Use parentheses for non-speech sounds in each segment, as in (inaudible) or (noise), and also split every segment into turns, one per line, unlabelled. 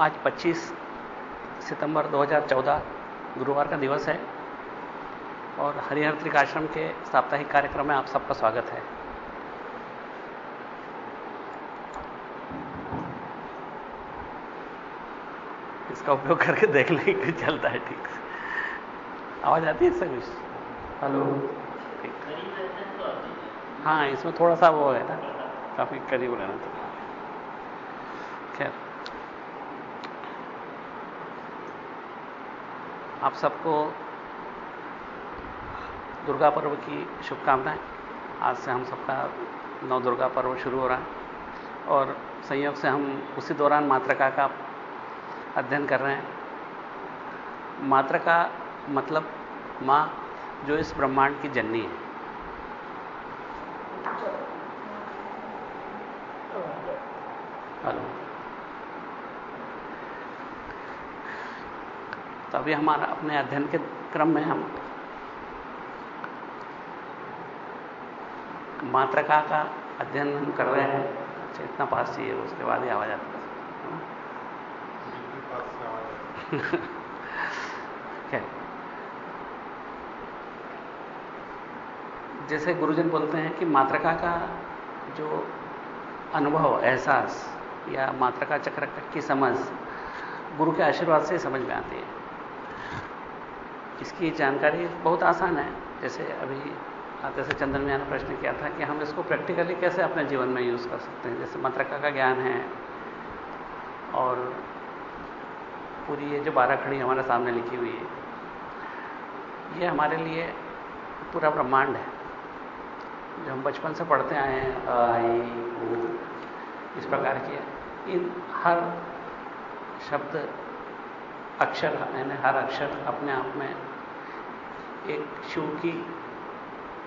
आज 25 सितंबर 2014 गुरुवार का दिवस है और हरिहर त्रिकाश्रम के साप्ताहिक कार्यक्रम में आप सबका स्वागत है। इसका उपयोग करके देख लें कि चलता है ठीक से। आवाज़ आती है इससे कुछ? हेलो। हाँ इसमें थोड़ा सा वो है ना काफ़ी करीब रहना तो आप सबको दुर्गा पर्व की शुभकामनाएँ। आज से हम सबका नव दुर्गा पर्व शुरू हो रहा है और संयोग से हम उसी दौरान मातृका का अध्ययन कर रहे हैं। मातृका मतलब माँ, जो इस ब्रह्मांड की जननी है हेलो तो अभी हमारा अपने अध्ययन के क्रम में हम मात्रका का अध्ययन हम कर रहे हैं इतना पास चाहिए उसके बाद ही आवाज़ आता है। जैसे गुरुजन बोलते हैं कि मात्रका का जो अनुभव एहसास या मात्रका चक्र की समझ गुरु के आशीर्वाद से समझ में आती है। इसकी जानकारी बहुत आसान है। जैसे अभी आते से चंदन ने प्रश्न किया था कि हम इसको प्रैक्टिकली कैसे अपने जीवन में यूज़ कर सकते हैं। जैसे मंत्रका का ज्ञान है और पूरी ये जो बारह खड़ी हमारे सामने लिखी हुई है, ये हमारे लिए पूरा ब्रह्मांड है। जो हम बचपन से पढ़ते आए हैं आई इस प्रकार के इन हर शब्द, अक्षर, यानी हर अक्षर अपने आप में एक शिव की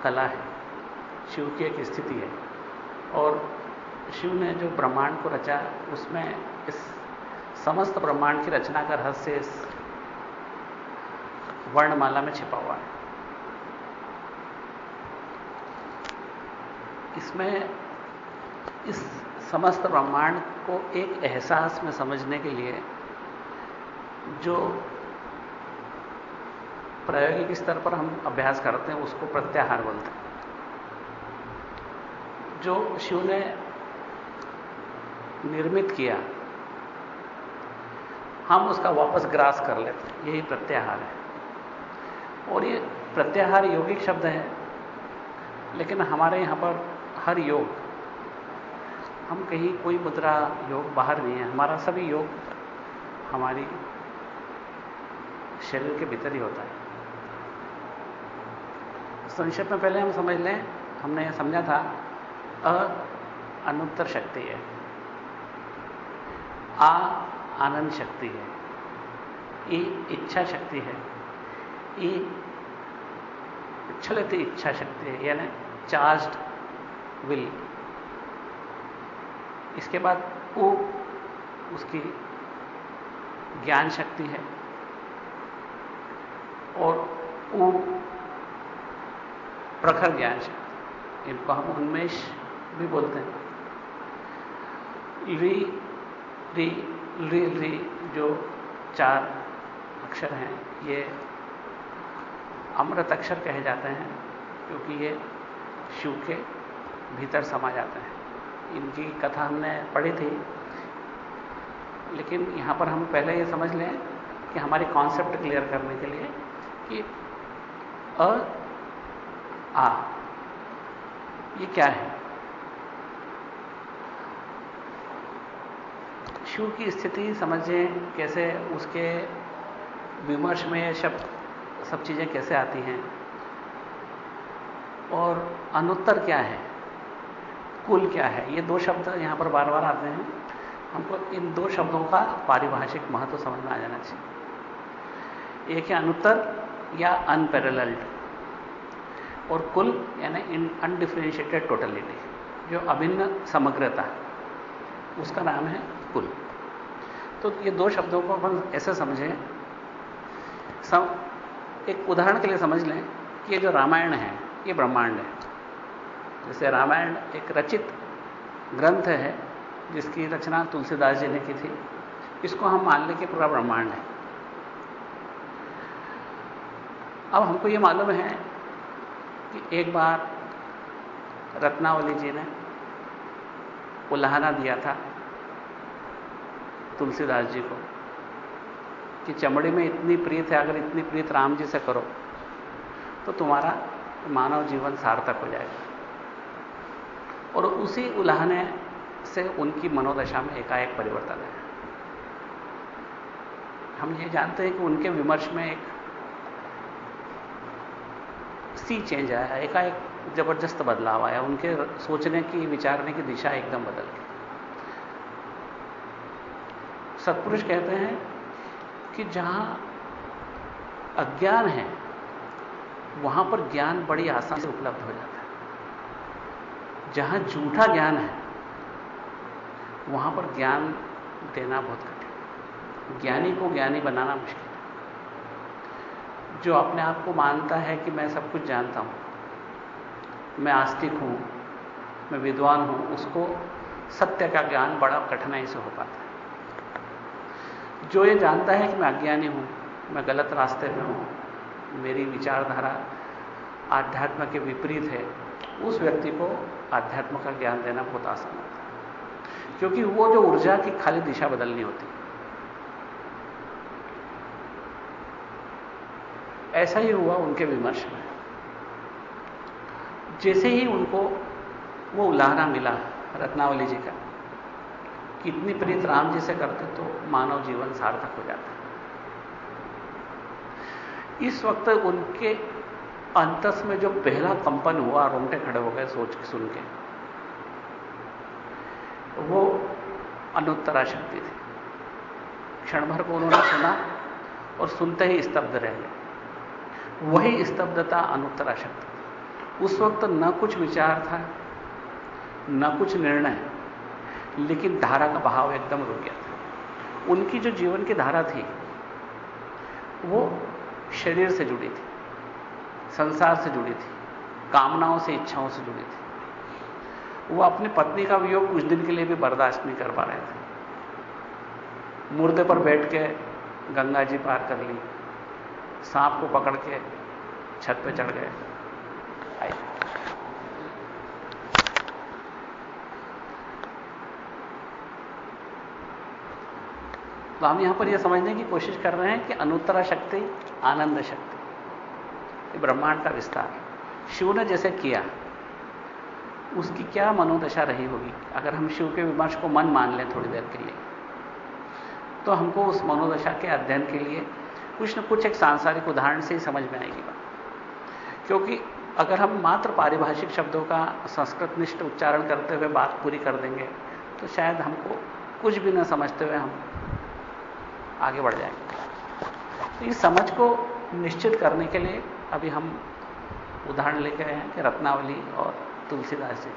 कला है, शिव की एक स्थिति है। और शिव ने जो ब्रह्मांड को रचा, उसमें इस समस्त ब्रह्मांड की रचना का रहस्य इस वर्णमाला में छिपा हुआ है। इसमें इस समस्त ब्रह्मांड को एक एहसास में समझने के लिए जो प्रायोगिक स्तर पर हम अभ्यास करते हैं, उसको प्रत्याहार बोलते हैं। जो शिव ने निर्मित किया, हम उसका वापस ग्रास कर लेते हैं, यही प्रत्याहार है। और ये प्रत्याहार योगिक शब्द है, लेकिन हमारे यहाँ पर हर योग, हम कहीं कोई मुद्रा योग बाहर नहीं है, हमारा सभी योग हमारी शरीर के भीतर ही होता है। संक्षेप में पहले हम समझ लें, हमने यह समझा था, अ अनुत्तर शक्ति है। आ आनंद शक्ति है। ई इच्छा शक्ति है। ई उच्छलित इच्छा शक्ति है, यानी चार्ज्ड विल इसके बाद उ, उसकी ज्ञान शक्ति है। और उ प्रखर ज्ञान शक्ति इनको हम उन्मेष भी बोलते हैं। ली री री री जो चार अक्षर हैं, ये अमृत अक्षर कहे जाते हैं, क्योंकि ये शिव के भीतर समा जाते हैं। इनकी कथा हमने पढ़ी थी, लेकिन यहाँ पर हम पहले ये समझ लें कि हमारी कॉन्सेप्ट क्लियर करने के लिए कि अ आ। ये क्या है? शिव की स्थिति समझें, कैसे उसके विमर्श में शब्द सब चीज़ें कैसे आती हैं। और अनुत्तर क्या है? कुल क्या है? ये दो शब्द यहाँ पर बार बार आते हैं। हमको इन दो शब्दों का पारिभाषिक महत्व समझ में आ जाना चाहिए। एक है अनुत्तर या अनपैरेलल्ड और कुल यानी अनडिफ्रेंशिएटेड टोटलिटी जो अभिन्न समग्रता है उसका नाम है कुल। तो ये दो शब्दों को अपन ऐसे समझें। सम, एक उदाहरण के लिए समझ लें कि ये जो रामायण है ये ब्रह्मांड है। जैसे रामायण एक रचित ग्रंथ है जिसकी रचना तुलसीदास जी ने की थी। इसको हम मान लें कि पूरा ब्रह्मांड है। अब हमको यह मालूम है कि एक बार रत्नावली जी ने उल्हाना दिया था तुलसीदास जी को कि चमड़ी में इतनी प्रीत है, अगर इतनी प्रीत राम जी से करो तो तुम्हारा मानव जीवन सार्थक हो जाएगा। और उसी उल्हाने से उनकी मनोदशा में एकाएक परिवर्तन है हम ये जानते हैं कि उनके विमर्श में एक सी चेंज आया एकाएक ज़बरदस्त बदलाव आया। उनके सोचने की, विचारने की दिशा एकदम बदल गई। सत्पुरुष कहते हैं कि जहाँ अज्ञान है, वहाँ पर ज्ञान बड़ी आसानी से उपलब्ध हो जाता है। जहाँ झूठा ज्ञान है, वहाँ पर ज्ञान देना बहुत कठिन ज्ञानी को ज्ञानी बनाना मुश्किल जो अपने आप को मानता है कि मैं सब कुछ जानता हूँ। मैं आस्तिक हूँ, मैं विद्वान हूँ, उसको सत्य का ज्ञान बड़ा कठिनाई से हो पाता है। जो ये जानता है कि मैं अज्ञानी हूँ, मैं गलत रास्ते में हूँ, मेरी विचारधारा आध्यात्म के विपरीत है, उस व्यक्ति को आध्यात्म का ज्ञान देना बहुत आसान होता है। क्योंकि वो जो ऊर्जा की खाली दिशा बदलनी होती ऐसा ही हुआ उनके विमर्श में। जैसे ही उनको वो उल्लाहना मिला रत्नावली जी का, कितनी प्रीत राम जी से करते तो मानव जीवन सार्थक हो जाता। इस वक्त उनके अंतस में जो पहला कंपन हुआ रोंगटे खड़े हो गए सोच के सुन के, वो अनुत्तरा शक्ति थी। क्षण भर को उन्होंने सुना और सुनते ही स्तब्ध रह गए। वही स्तब्धता अनुत्तरा शक्ति उस वक्त न कुछ विचार था, न कुछ निर्णय, लेकिन धारा का बहाव एकदम रुक गया था। उनकी जो जीवन की धारा थी, वो शरीर से जुड़ी थी, संसार से जुड़ी थी, कामनाओं से, इच्छाओं से जुड़ी थी। वो अपनी पत्नी का वियोग कुछ दिन के लिए भी बर्दाश्त नहीं कर पा रहे थे। मुर्दे पर बैठ के गंगा जी पार कर ली। सांप को पकड़ के छत पे चढ़ गए। तो हम यहाँ पर यह समझने की कोशिश कर रहे हैं कि अनुत्तरा शक्ति, आनंद शक्ति ब्रह्मांड का विस्तार। शिव ने जैसे किया, उसकी क्या मनोदशा रही होगी? अगर हम शिव के विमर्श को मन मान लें थोड़ी देर के लिए तो हमको उस मनोदशा के अध्ययन के लिए कुछ न कुछ एक सांसारिक उदाहरण से ही समझ में आएगी बात। क्योंकि अगर हम मात्र पारिभाषिक शब्दों का संस्कृत निष्ठ उच्चारण करते हुए बात पूरी कर देंगे तो शायद हमको कुछ भी न समझते हुए हम आगे बढ़ जाएँगे। तो इस समझ को निश्चित करने के लिए अभी हम उदाहरण लेके आए हैं कि रत्नावली और तुलसीदास जी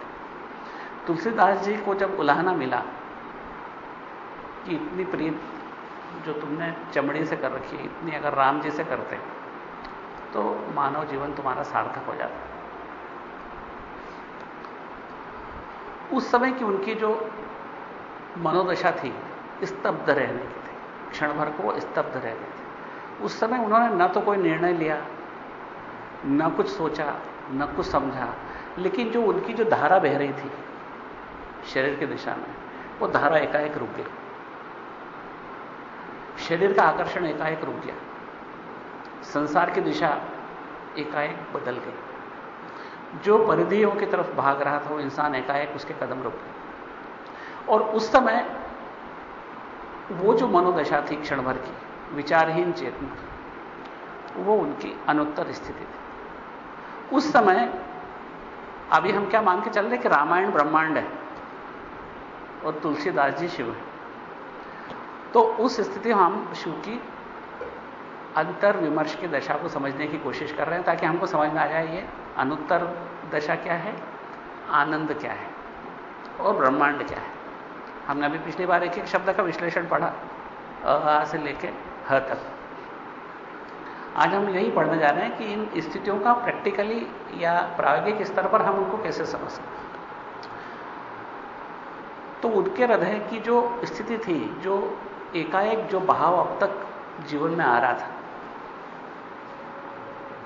तुलसीदास जी को जब उलाहना मिला कि इतनी प्रीत जो तुमने चमड़ी से कर रखी है, इतनी अगर राम जी से करते तो मानव जीवन तुम्हारा सार्थक हो जाता। उस समय की उनकी जो मनोदशा थी, स्तब्ध रहने की थी। क्षण भर को वो स्तब्ध रह गए थे। उस समय उन्होंने न तो कोई निर्णय लिया, ना कुछ सोचा, ना कुछ समझा, लेकिन जो उनकी जो धारा बह रही थी, शरीर की दिशा में, वो धारा एकाएक रुक गई। शरीर का आकर्षण एकाएक रुक गया। संसार की दिशा एकाएक बदल गई। जो परिधियों की तरफ़ भाग रहा था, वो इंसान एकाएक उसके कदम रुक गए और उस समय वो जो मनोदशा थी क्षण भर की, विचारहीन चेतना वो उनकी अनुत्तर स्थिति थी। उस समय, अभी हम क्या मान के चल रहे कि रामायण ब्रह्मांड है और तुलसीदास जी शिव है? तो उस स्थिति में हम शिव की अंतर विमर्श की दशा को समझने की कोशिश कर रहे हैं ताकि हमको समझ में आ जाए ये अनुत्तर दशा क्या है, आनंद क्या है और ब्रह्मांड क्या है। हमने अभी पिछली बार एक एक शब्द का विश्लेषण पढ़ा, अ से लेके ह तक। आज हम यही पढ़ने जा रहे हैं कि इन स्थितियों का प्रैक्टिकली या प्रायोगिक स्तर पर हम उनको कैसे समझ सकते तो उनके हृदय की जो स्थिति थी, जो एकाएक जो बहाव अब तक जीवन में आ रहा था,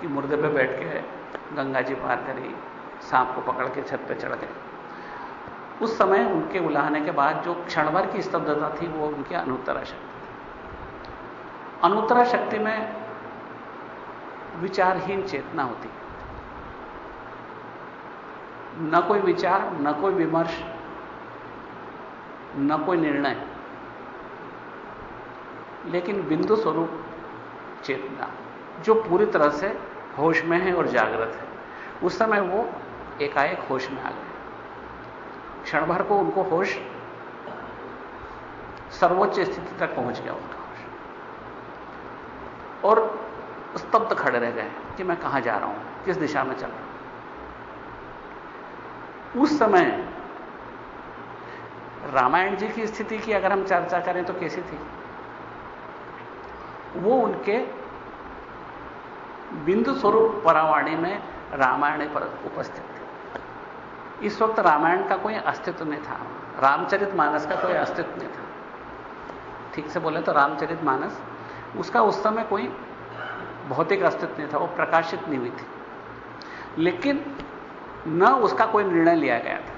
कि मुर्दे पे बैठ के गंगा जी पार करी, सांप को पकड़ के छत पे चढ़ गए। उस समय उनके उलाहने के बाद जो क्षण भर की स्तब्धता थी, वो उनकी अनुत्तरा शक्ति थी। अनुत्तरा शक्ति में विचारहीन चेतना होती। न कोई विचार, न कोई विमर्श, न कोई निर्णय। लेकिन बिंदु स्वरूप चेतना, जो पूरी तरह से होश में है और जागृत है। उस समय वो एकाएक होश में आ गए। क्षण भर को उनको होश सर्वोच्च स्थिति तक पहुँच गया उनका होश। और स्तब्ध खड़े रह गए कि मैं कहाँ जा रहा हूँ, किस दिशा में चल रहा हूँ। उस समय रामायण जी की स्थिति की अगर हम चर्चा करें तो कैसी थी? वो उनके बिंदु स्वरूप परावाणी में रामायण पर उपस्थित थे। इस वक्त रामायण का कोई अस्तित्व नहीं था। रामचरित मानस का कोई अस्तित्व नहीं था। ठीक से बोले तो रामचरित मानस, उसका उस समय कोई भौतिक अस्तित्व नहीं था, वो प्रकाशित नहीं हुई थी। लेकिन न उसका कोई निर्णय लिया गया था।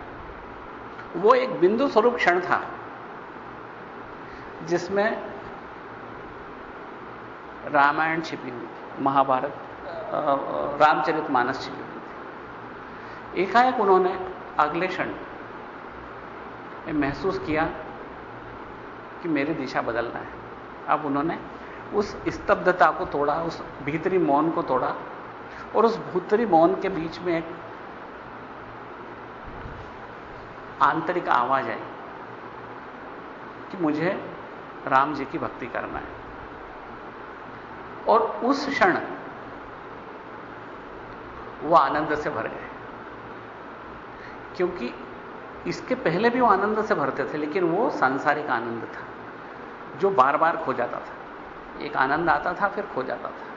वो एक बिंदु स्वरूप क्षण था, जिसमें रामायण छिपी हुई थी, महाभारत रामचरित मानस छिपी हुई थी। एकाएक उन्होंने अगले क्षण महसूस किया कि मेरी दिशा बदलना है। अब उन्होंने उस स्तब्धता को तोड़ा, उस भीतरी मौन को तोड़ा और उस भूतरी मौन के बीच में एक आंतरिक आवाज़ आई कि मुझे राम जी की भक्ति करना है। और उस क्षण वो आनंद से भर गए। क्योंकि इसके पहले भी वो आनंद से भरते थे, लेकिन वो सांसारिक आनंद था, जो बार बार खो जाता था। एक आनंद आता था, फिर खो जाता था।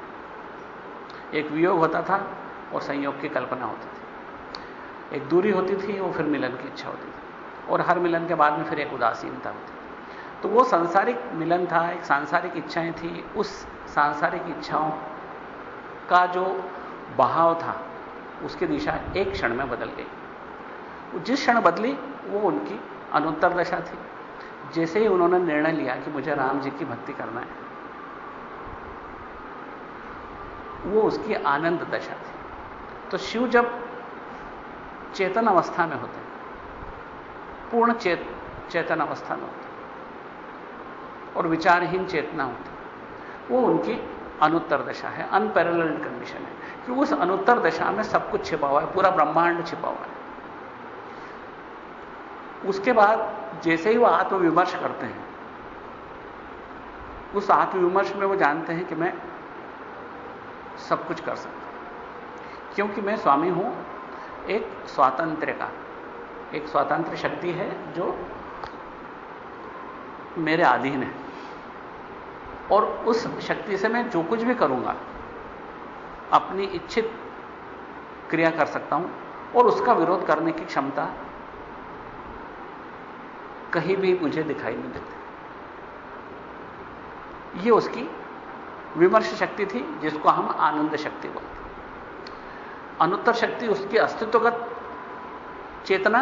एक वियोग होता था और संयोग की कल्पना होती थी। एक दूरी होती थी, वो फिर मिलन की इच्छा होती थी। और हर मिलन के बाद में फिर एक उदासीनता होती थी। तो वो सांसारिक मिलन था, एक सांसारिक इच्छाएँ थी, उस सांसारिक इच्छाओं का जो बहाव था, उसकी दिशा एक क्षण में बदल गई। जिस क्षण बदली, वो उनकी अनुत्तर दशा थी। जैसे ही उन्होंने निर्णय लिया कि मुझे राम जी की भक्ति करना है, वो उसकी आनंद दशा थी। तो शिव जब चेतन अवस्था में होते पूर्ण चेत, चेतन अवस्था में होते और विचारहीन चेतना होती वो उनकी अनुत्तर दशा है अनपैरल कंडीशन है। कि उस अनुत्तर दशा में सब कुछ छिपा हुआ है, पूरा ब्रह्मांड छिपा हुआ है। उसके बाद जैसे ही वो आत्मविमर्श करते हैं, उस आत्मविमर्श में वो जानते हैं कि मैं सब कुछ कर सकता हूँ। क्योंकि मैं स्वामी हूँ, एक स्वातंत्र का, एक स्वतंत्र शक्ति है जो मेरे अधीन है। और उस शक्ति से मैं जो कुछ भी करूँगा, अपनी इच्छित क्रिया कर सकता हूँ और उसका विरोध करने की क्षमता कहीं भी मुझे दिखाई नहीं देती। ये उसकी विमर्श शक्ति थी, जिसको हम आनंद शक्ति बोलते अनुत्तर शक्ति उसकी अस्तित्वगत चेतना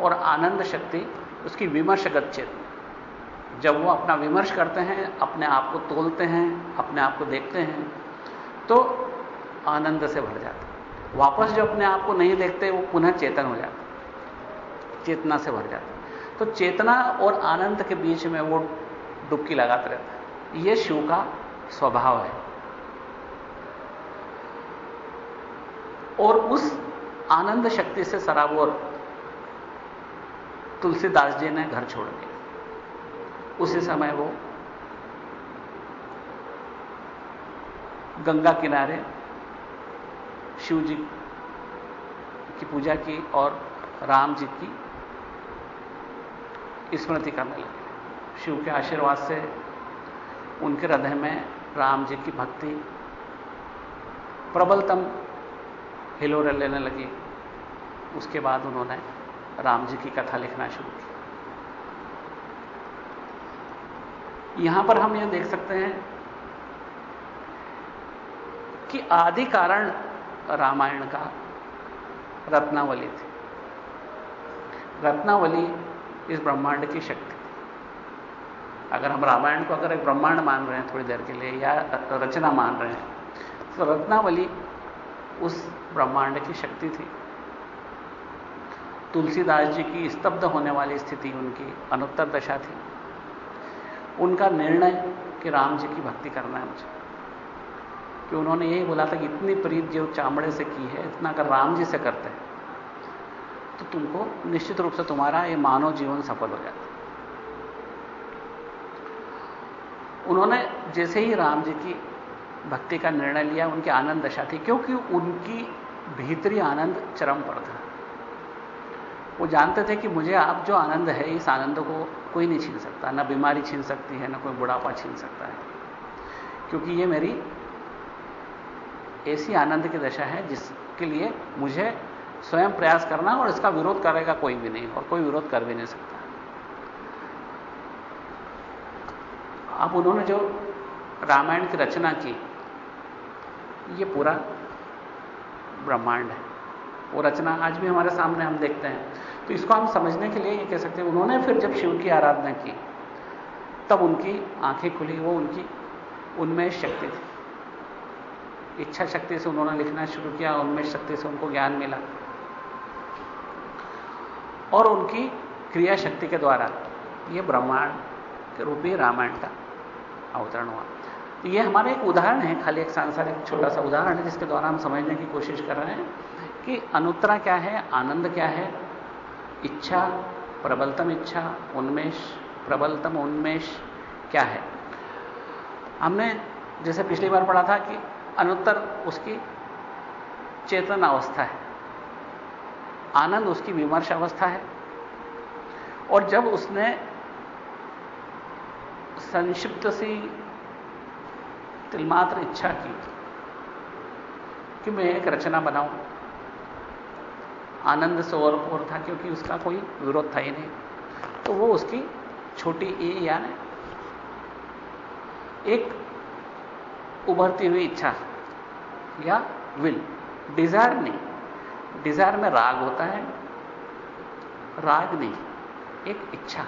और आनंद शक्ति, उसकी विमर्शगत चेतना। जब वो अपना विमर्श करते हैं, अपने आप को तोलते हैं, अपने आप को देखते हैं तो आनंद से भर जाते वापस जो अपने आप को नहीं देखते, वो पुनः चेतन हो जाते चेतना से भर जाते तो चेतना और आनंद के बीच में वो डुबकी लगाते रहता है। ये शिव का स्वभाव है। और उस आनंद शक्ति से सराबोर तुलसीदास जी ने घर छोड़ दिया। उसी समय वो गंगा किनारे शिव जी की पूजा की और राम जी की स्मृति करने लगे। शिव के आशीर्वाद से उनके हृदय में राम जी की भक्ति प्रबलतम हिलोरे लेने लगी। उसके बाद उन्होंने राम जी की कथा लिखना शुरू की। यहाँ पर हम यह देख सकते हैं कि आदि कारण रामायण का रत्नावली थी। रत्नावली इस ब्रह्मांड की शक्ति अगर हम रामायण को अगर एक ब्रह्मांड मान रहे हैं थोड़ी देर के लिए या रचना मान रहे हैं तो रत्नावली उस ब्रह्मांड की शक्ति थी। तुलसीदास जी की स्तब्ध होने वाली स्थिति उनकी अनुत्तर दशा थी। उनका निर्णय कि राम जी की भक्ति करना है मुझे। कि उन्होंने यही बोला था कि इतनी प्रीत जो चामड़े से की है, इतना अगर राम जी से करते हैं तो तुमको निश्चित रूप से तुम्हारा ये मानव जीवन सफल हो जाता उन्होंने जैसे ही राम जी की भक्ति का निर्णय लिया, उनकी आनंद दशा थी, क्योंकि उनकी भीतरी आनंद चरम पर था। वो जानते थे कि मुझे आप जो आनंद है, इस आनंद को कोई नहीं छीन सकता, ना बीमारी छीन सकती है, ना कोई बुढ़ापा छीन सकता है। क्योंकि ये मेरी ऐसी आनंद की दशा है जिसके लिए मुझे स्वयं प्रयास करना और इसका विरोध करेगा कोई भी नहीं, और कोई विरोध कर भी नहीं सकता। अब उन्होंने जो रामायण की रचना की, ये पूरा ब्रह्मांड है। वो रचना आज भी हमारे सामने हम देखते हैं। तो इसको हम समझने के लिए ये कह सकते हैं, उन्होंने फिर जब शिव की आराधना की, तब उनकी आँखें खुली, वो उनकी, उनमें शक्ति थी। इच्छा शक्ति से उन्होंने लिखना शुरू किया, उनमें शक्ति से उनको ज्ञान मिला। और उनकी क्रिया शक्ति के द्वारा, ये ब्रह्मांड के रूपी रामायण का अवतरण हुआ। तो ये हमारा एक उदाहरण है, खाली एक सांसारिक छोटा सा उदाहरण है, जिसके द्वारा हम समझने की कोशिश कर रहे हैं कि अनुत्तरा क्या है, आनंद क्या है इच्छा, प्रबलतम इच्छा, उन्मेष, प्रबलतम उन्मेष, क्या है? हमने जैसे पिछली बार पढ़ा था कि अनुत्तर उसकी चेतन अवस्था है, आनंद उसकी विमर्श अवस्था है, और जब उसने संक्षिप्त सी तिलमात्र इच्छा की कि मैं एक रचना बनाऊँ आनंद से और और था क्योंकि उसका कोई विरोध था ही नहीं। तो वो उसकी छोटी ए यानी एक उभरती हुई इच्छा या विल। डिज़ायर नहीं। डिज़ायर में राग होता है। राग नहीं, एक इच्छा।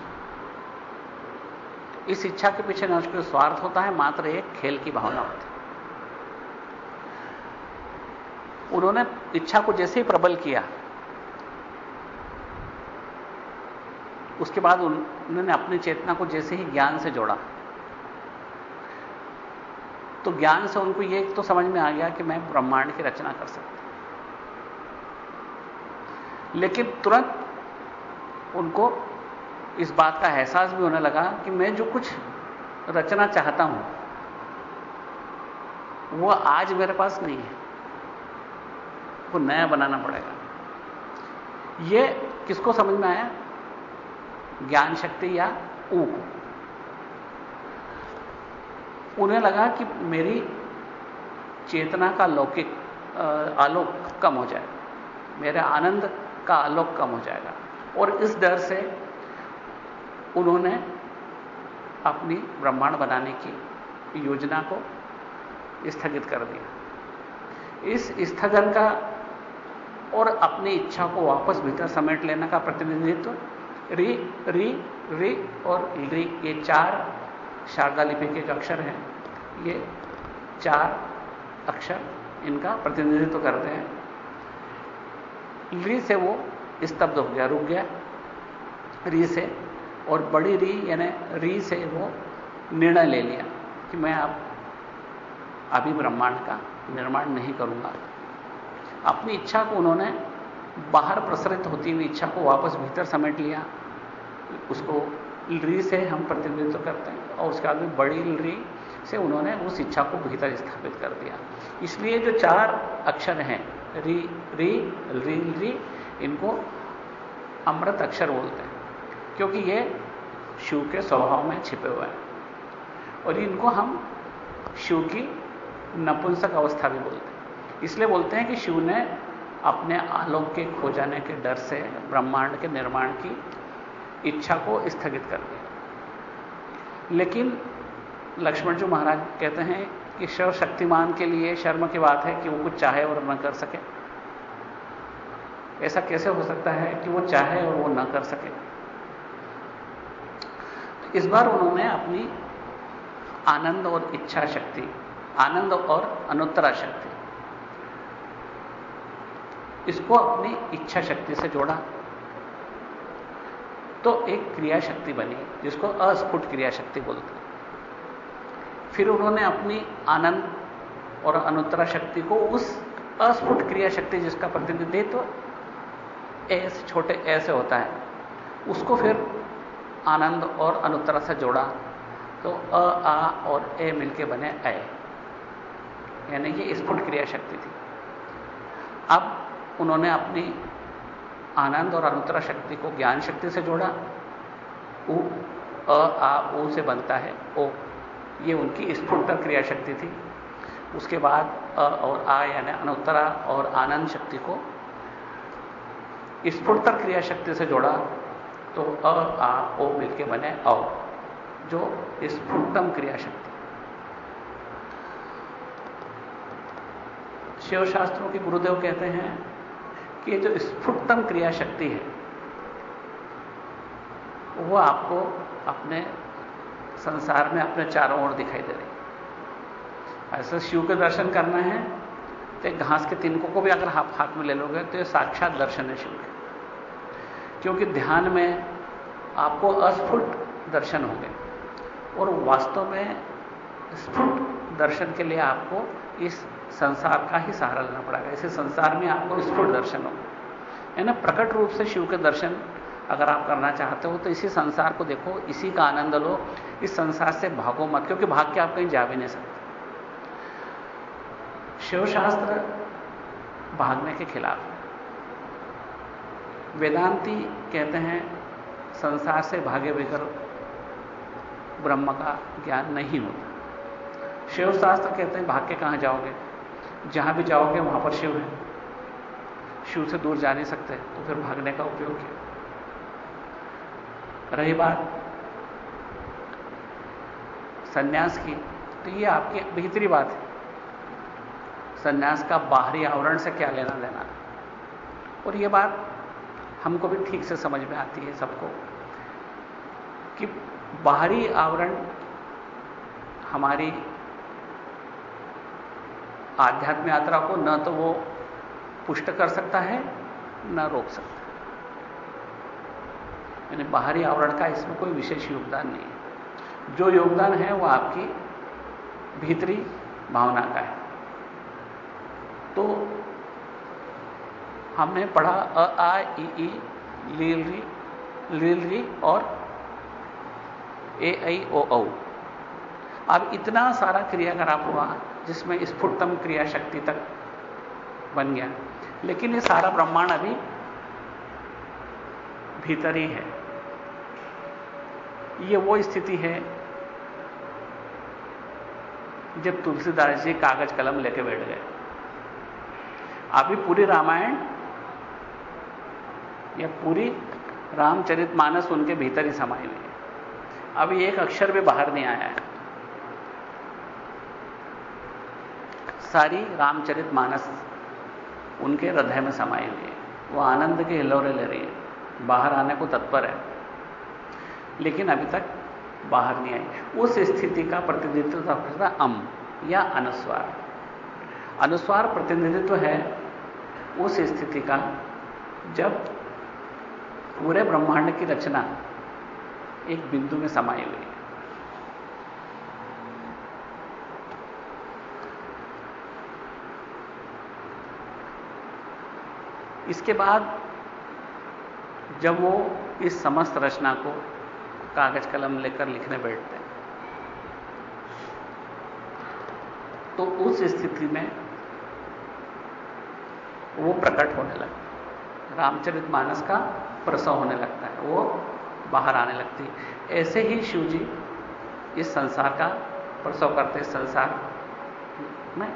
इस इच्छा के पीछे न उसके स्वार्थ होता है, मात्र एक खेल की भावना होती है। उन्होंने इच्छा को जैसे ही प्रबल किया उसके बाद उन्होंने अपनी चेतना को जैसे ही ज्ञान से जोड़ा। तो ज्ञान से उनको यह तो समझ में आ गया कि मैं ब्रह्मांड की रचना कर सकता लेकिन तुरंत उनको इस बात का एहसास भी होने लगा कि मैं जो कुछ रचना चाहता हूँ, वो आज मेरे पास नहीं है। वो नया बनाना पड़ेगा। ये किसको समझ में आया? ज्ञान शक्ति या ऊ को। उन्हें लगा कि मेरी चेतना का लौकिक आलोक कम हो जाएगा मेरे आनंद का आलोक कम हो जाएगा। और इस डर से उन्होंने अपनी ब्रह्मांड बनाने की योजना को स्थगित कर दिया। इस स्थगन का और अपनी इच्छा को वापस भीतर समेट लेने का प्रतिनिधित्व री री री और री, ये चार शारदा लिपि के अक्षर हैं। ये चार अक्षर इनका प्रतिनिधित्व करते हैं। री से वो स्तब्ध हो गया, रुक गया। री से, और बड़ी री यानी री से वो निर्णय ले लिया कि मैं आप अभी ब्रह्मांड का निर्माण नहीं करूँगा। अपनी इच्छा को उन्होंने बाहर प्रसरित होती हुई इच्छा को वापस भीतर समेट लिया। उसको री से हम प्रतिनिधित्व करते हैं और उसके बाद में बड़ी री से उन्होंने उस इच्छा को भीतर स्थापित कर दिया। इसलिए जो चार अक्षर हैं, री री री री इनको अमृत अक्षर बोलते हैं, क्योंकि ये शिव के स्वभाव में छिपे हुए हैं। और इनको हम शिव की नपुंसक अवस्था भी बोलते हैं। इसलिए बोलते हैं कि शिव ने अपने आलोक के खो जाने के डर से ब्रह्मांड के निर्माण की इच्छा को स्थगित कर दिया। लेकिन लक्ष्मण जी महाराज कहते हैं कि शिव शक्तिमान के लिए शर्म की बात है कि वो कुछ चाहे और न कर सके। ऐसा कैसे हो सकता है कि वो चाहे और वो न कर सके? इस बार उन्होंने अपनी आनंद और इच्छा शक्ति, आनंद और अनुत्तरा शक्ति, इसको अपनी इच्छा शक्ति से जोड़ा। तो एक क्रिया शक्ति बनी, जिसको अस्फुट क्रिया शक्ति बोलते हैं। फिर उन्होंने अपनी आनंद और अनुत्तरा शक्ति को उस अस्फुट क्रिया शक्ति जिसका प्रतिनिधित्व ऐसे छोटे ऐसे होता है, उसको फिर आनंद और अनुत्तरा से जोड़ा तो अ, आ और ए मिलके बने अ यानी ये स्फुट क्रिया शक्ति थी। अब उन्होंने अपनी आनंद और अनुत्तरा शक्ति को ज्ञान शक्ति से जोड़ा, उ, अ, आ, उ से बनता है, ओ, ये उनकी स्फुटतर क्रिया शक्ति थी। उसके बाद, अ, और आ यानी अनुत्तरा और आनंद शक्ति को स्फुटतर क्रिया शक्ति से जोड़ा तो अ, आ, ओ मिलके बने औ, जो स्फुटतम क्रिया शक्ति। शिव शास्त्रों के गुरुदेव कहते हैं कि जो स्फुटतम क्रिया शक्ति है, वो आपको अपने संसार में अपने चारों ओर दिखाई दे रही ऐसे शिव के दर्शन करना है तो घास के तिनकों को भी अगर आप हाथ में ले लोगे तो ये साक्षात दर्शन है शिव के। क्योंकि ध्यान में आपको अस्फुट दर्शन होंगे, और वास्तव में स्फुट दर्शन के लिए आपको इस संसार का ही सहारा लेना पड़ेगा। इसे संसार में आपको स्फुट दर्शन हो। यानी प्रकट रूप से शिव के दर्शन अगर आप करना चाहते हो तो इसी संसार को देखो, इसी का आनंद लो, इस संसार से भागो मत, क्योंकि भाग के आप कहीं जा भी नहीं सकते। शिवशास्त्र भागने के खिलाफ वेदांती कहते हैं, संसार से भागे बगैर ब्रह्म का ज्ञान नहीं होता। शिवशास्त्र कहते हैं, भाग के कहाँ जाओगे? जहाँ भी जाओगे, वहाँ पर शिव है। शिव से दूर जा नहीं सकते तो फिर भागने का उपयोग किया? रही बात सन्यास की तो ये आपकी भीतरी बात है। सन्यास का बाहरी आवरण से क्या लेना देना? और ये बात हमको भी ठीक से समझ में आती है सबको, कि बाहरी आवरण हमारी आध्यात्म यात्रा को न तो वो पुष्ट कर सकता है, न रोक सकता है। यानी बाहरी आवरण का इसमें कोई विशेष योगदान नहीं है। जो योगदान है वो आपकी भीतरी भावना का है। तो हमने पढ़ा अ, आ ई ई लील, री लील, री और ए, आई, ओ, औ। अब इतना सारा क्रियाकलाप हुआ जिसमें स्फुटतम क्रिया शक्ति तक बन गया। लेकिन ये सारा ब्रह्मांड अभी भीतर ही है। ये वो स्थिति है जब तुलसीदास जी कागज़ कलम लेके बैठ गए। अभी पूरी रामायण या पूरी रामचरित मानस उनके भीतर ही समाई हुई है। अभी एक अक्षर भी बाहर नहीं आया है। सारी रामचरित मानस उनके हृदय में समाई हुई है। वो आनंद के हिलोरे ले रही है। बाहर आने को तत्पर है। लेकिन अभी तक बाहर नहीं आई। उस स्थिति का प्रतिनिधित्व करता अम या अनुस्वार। अनुस्वार प्रतिनिधित्व है उस स्थिति का जब पूरे ब्रह्मांड की रचना एक बिंदु में समाई हुई इसके बाद जब वो इस समस्त रचना को कागज़ कलम लेकर लिखने बैठते हैं तो उस स्थिति में वो प्रकट होने लगता है। रामचरित मानस का प्रसव होने लगता है, वो बाहर आने लगती है। ऐसे ही शिव जी इस संसार का प्रसव करते संसार में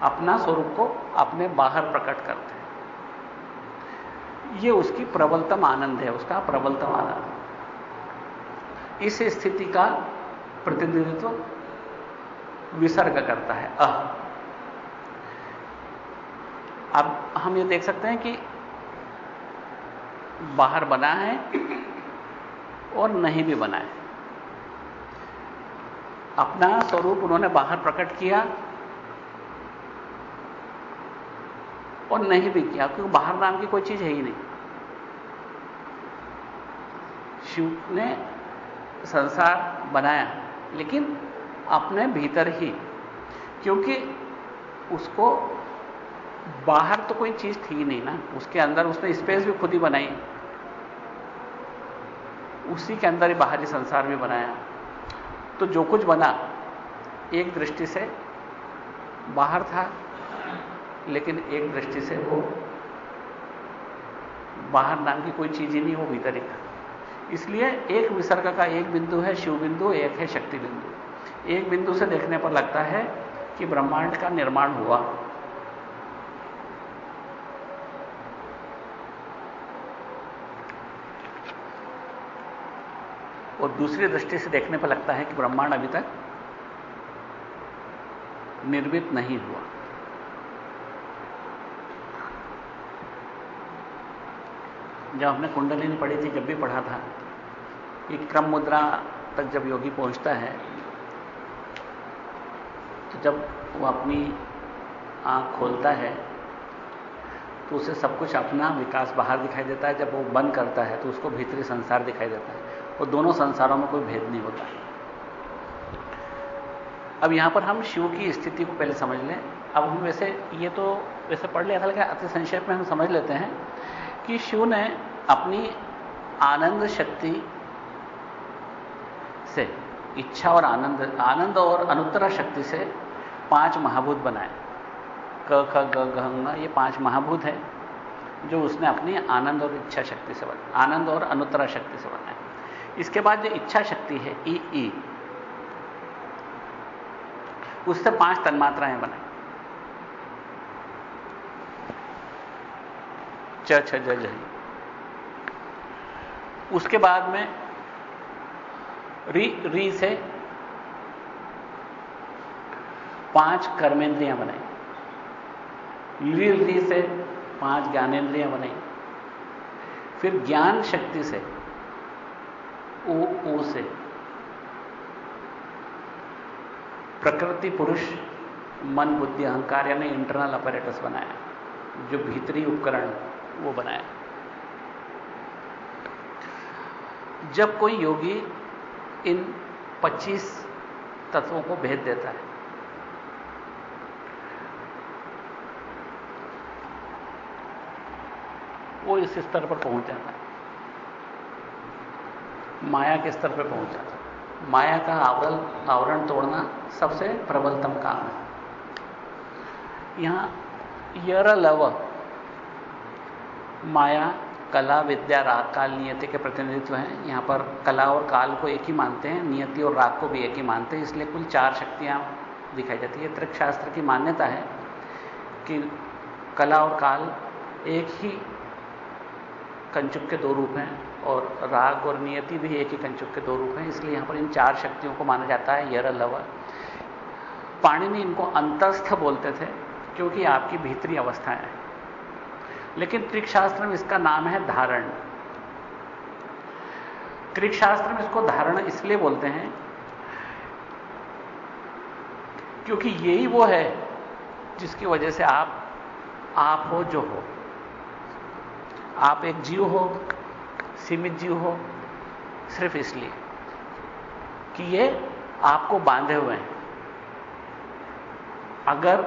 अपना स्वरूप को अपने बाहर प्रकट करते ये उसकी प्रबलतम आनंद है, उसका प्रबलतम आनंद। इस स्थिति का प्रतिनिधित्व विसर्ग करता है। अह। अब हम ये देख सकते हैं कि बाहर बना है और नहीं भी बना है। अपना स्वरूप उन्होंने बाहर प्रकट किया और नहीं भी किया, क्योंकि बाहर नाम की कोई चीज़ है ही नहीं। शिव ने संसार बनाया, लेकिन अपने भीतर ही, क्योंकि उसको बाहर तो कोई चीज़ थी नहीं ना, उसके अंदर उसने स्पेस भी खुद ही बनाई। उसी के अंदर ही बाहरी संसार भी बनाया। तो जो कुछ बना, एक दृष्टि से बाहर था लेकिन एक दृष्टि से वो बाहर नाम की कोई चीज़ ही नहीं वो भीतर ही इसलिए एक विसर्ग का एक बिंदु है, शिव बिंदु, एक है शक्ति बिंदु। एक बिंदु से देखने पर लगता है कि ब्रह्मांड का निर्माण हुआ। और दूसरी दृष्टि से देखने पर लगता है कि ब्रह्मांड अभी तक निर्मित नहीं हुआ। जब हमने कुंडली कुंडलिनी पढ़ी थी, जब भी पढ़ा था कि क्रम मुद्रा तक जब योगी पहुँचता है तो जब वो अपनी आँख खोलता है तो उसे सब कुछ अपना विकास बाहर दिखाई देता है। जब वो बंद करता है तो उसको भीतरी संसार दिखाई देता है। और दोनों संसारों में कोई भेद नहीं होता। अब यहाँ पर हम शिव की स्थिति को पहले समझ लें। अब हम वैसे, ये तो वैसे पढ़ लिया था, लेकिन अति संक्षेप में हम समझ लेते हैं। कि शिव ने अपनी आनंद शक्ति से, इच्छा और आनंद आनंद और अनुत्तरा शक्ति से पाँच महाभूत बनाए। क, ख, ग, घ ये पाँच महाभूत है, जो उसने अपनी आनंद और इच्छा शक्ति से बनाए आनंद और अनुत्तरा शक्ति से बनाए। इसके बाद जो इच्छा शक्ति है, ई ई, उससे पाँच तन्मात्राएँ बनाई। च छ ज उसके बाद में री री से पाँच कर्मेंद्रियाँ बनाई। ली री से पाँच ज्ञानेन्द्रियाँ बनाई। फिर ज्ञान शक्ति से, ओ ओ से। प्रकृति, पुरुष, मन, बुद्धि, अहंकार, यानी इंटरनल अपरेटस बनाया। जो भीतरी उपकरण वो बनाया। जब कोई योगी इन 25 तत्वों को भेद देता है, वो इस स्तर पर पहुँच जाता है। माया के स्तर पर पहुँच जाता है। माया का आवरण आवरण तोड़ना सबसे प्रबलतम काम है। यहाँ यर लव माया, कला, विद्या, राग, काल, नियति के प्रतिनिधित्व हैं। यहाँ पर कला और काल को एक ही मानते हैं, नियति और राग को भी एक ही मानते हैं, इसलिए कुल चार शक्तियाँ दिखाई जाती है। त्रिक शास्त्र की मान्यता है कि कला और काल एक ही कंचुक के दो रूप हैं और राग और नियति भी एक ही कंचुक के दो रूप हैं, इसलिए यहाँ पर इन चार शक्तियों को माना जाता है, यर, लव। पाणिनि इनको अंतस्थ बोलते थे, क्योंकि आपकी भीतरी अवस्थाएँ हैं। लेकिन त्रिकशास्त्र में इसका नाम है धारण। त्रिकशास्त्र में इसको धारण इसलिए बोलते हैं क्योंकि यही वो है जिसकी वजह से आप आप हो जो हो। आप एक जीव हो, सीमित जीव हो, सिर्फ़ इसलिए कि ये आपको बांधे हुए हैं। अगर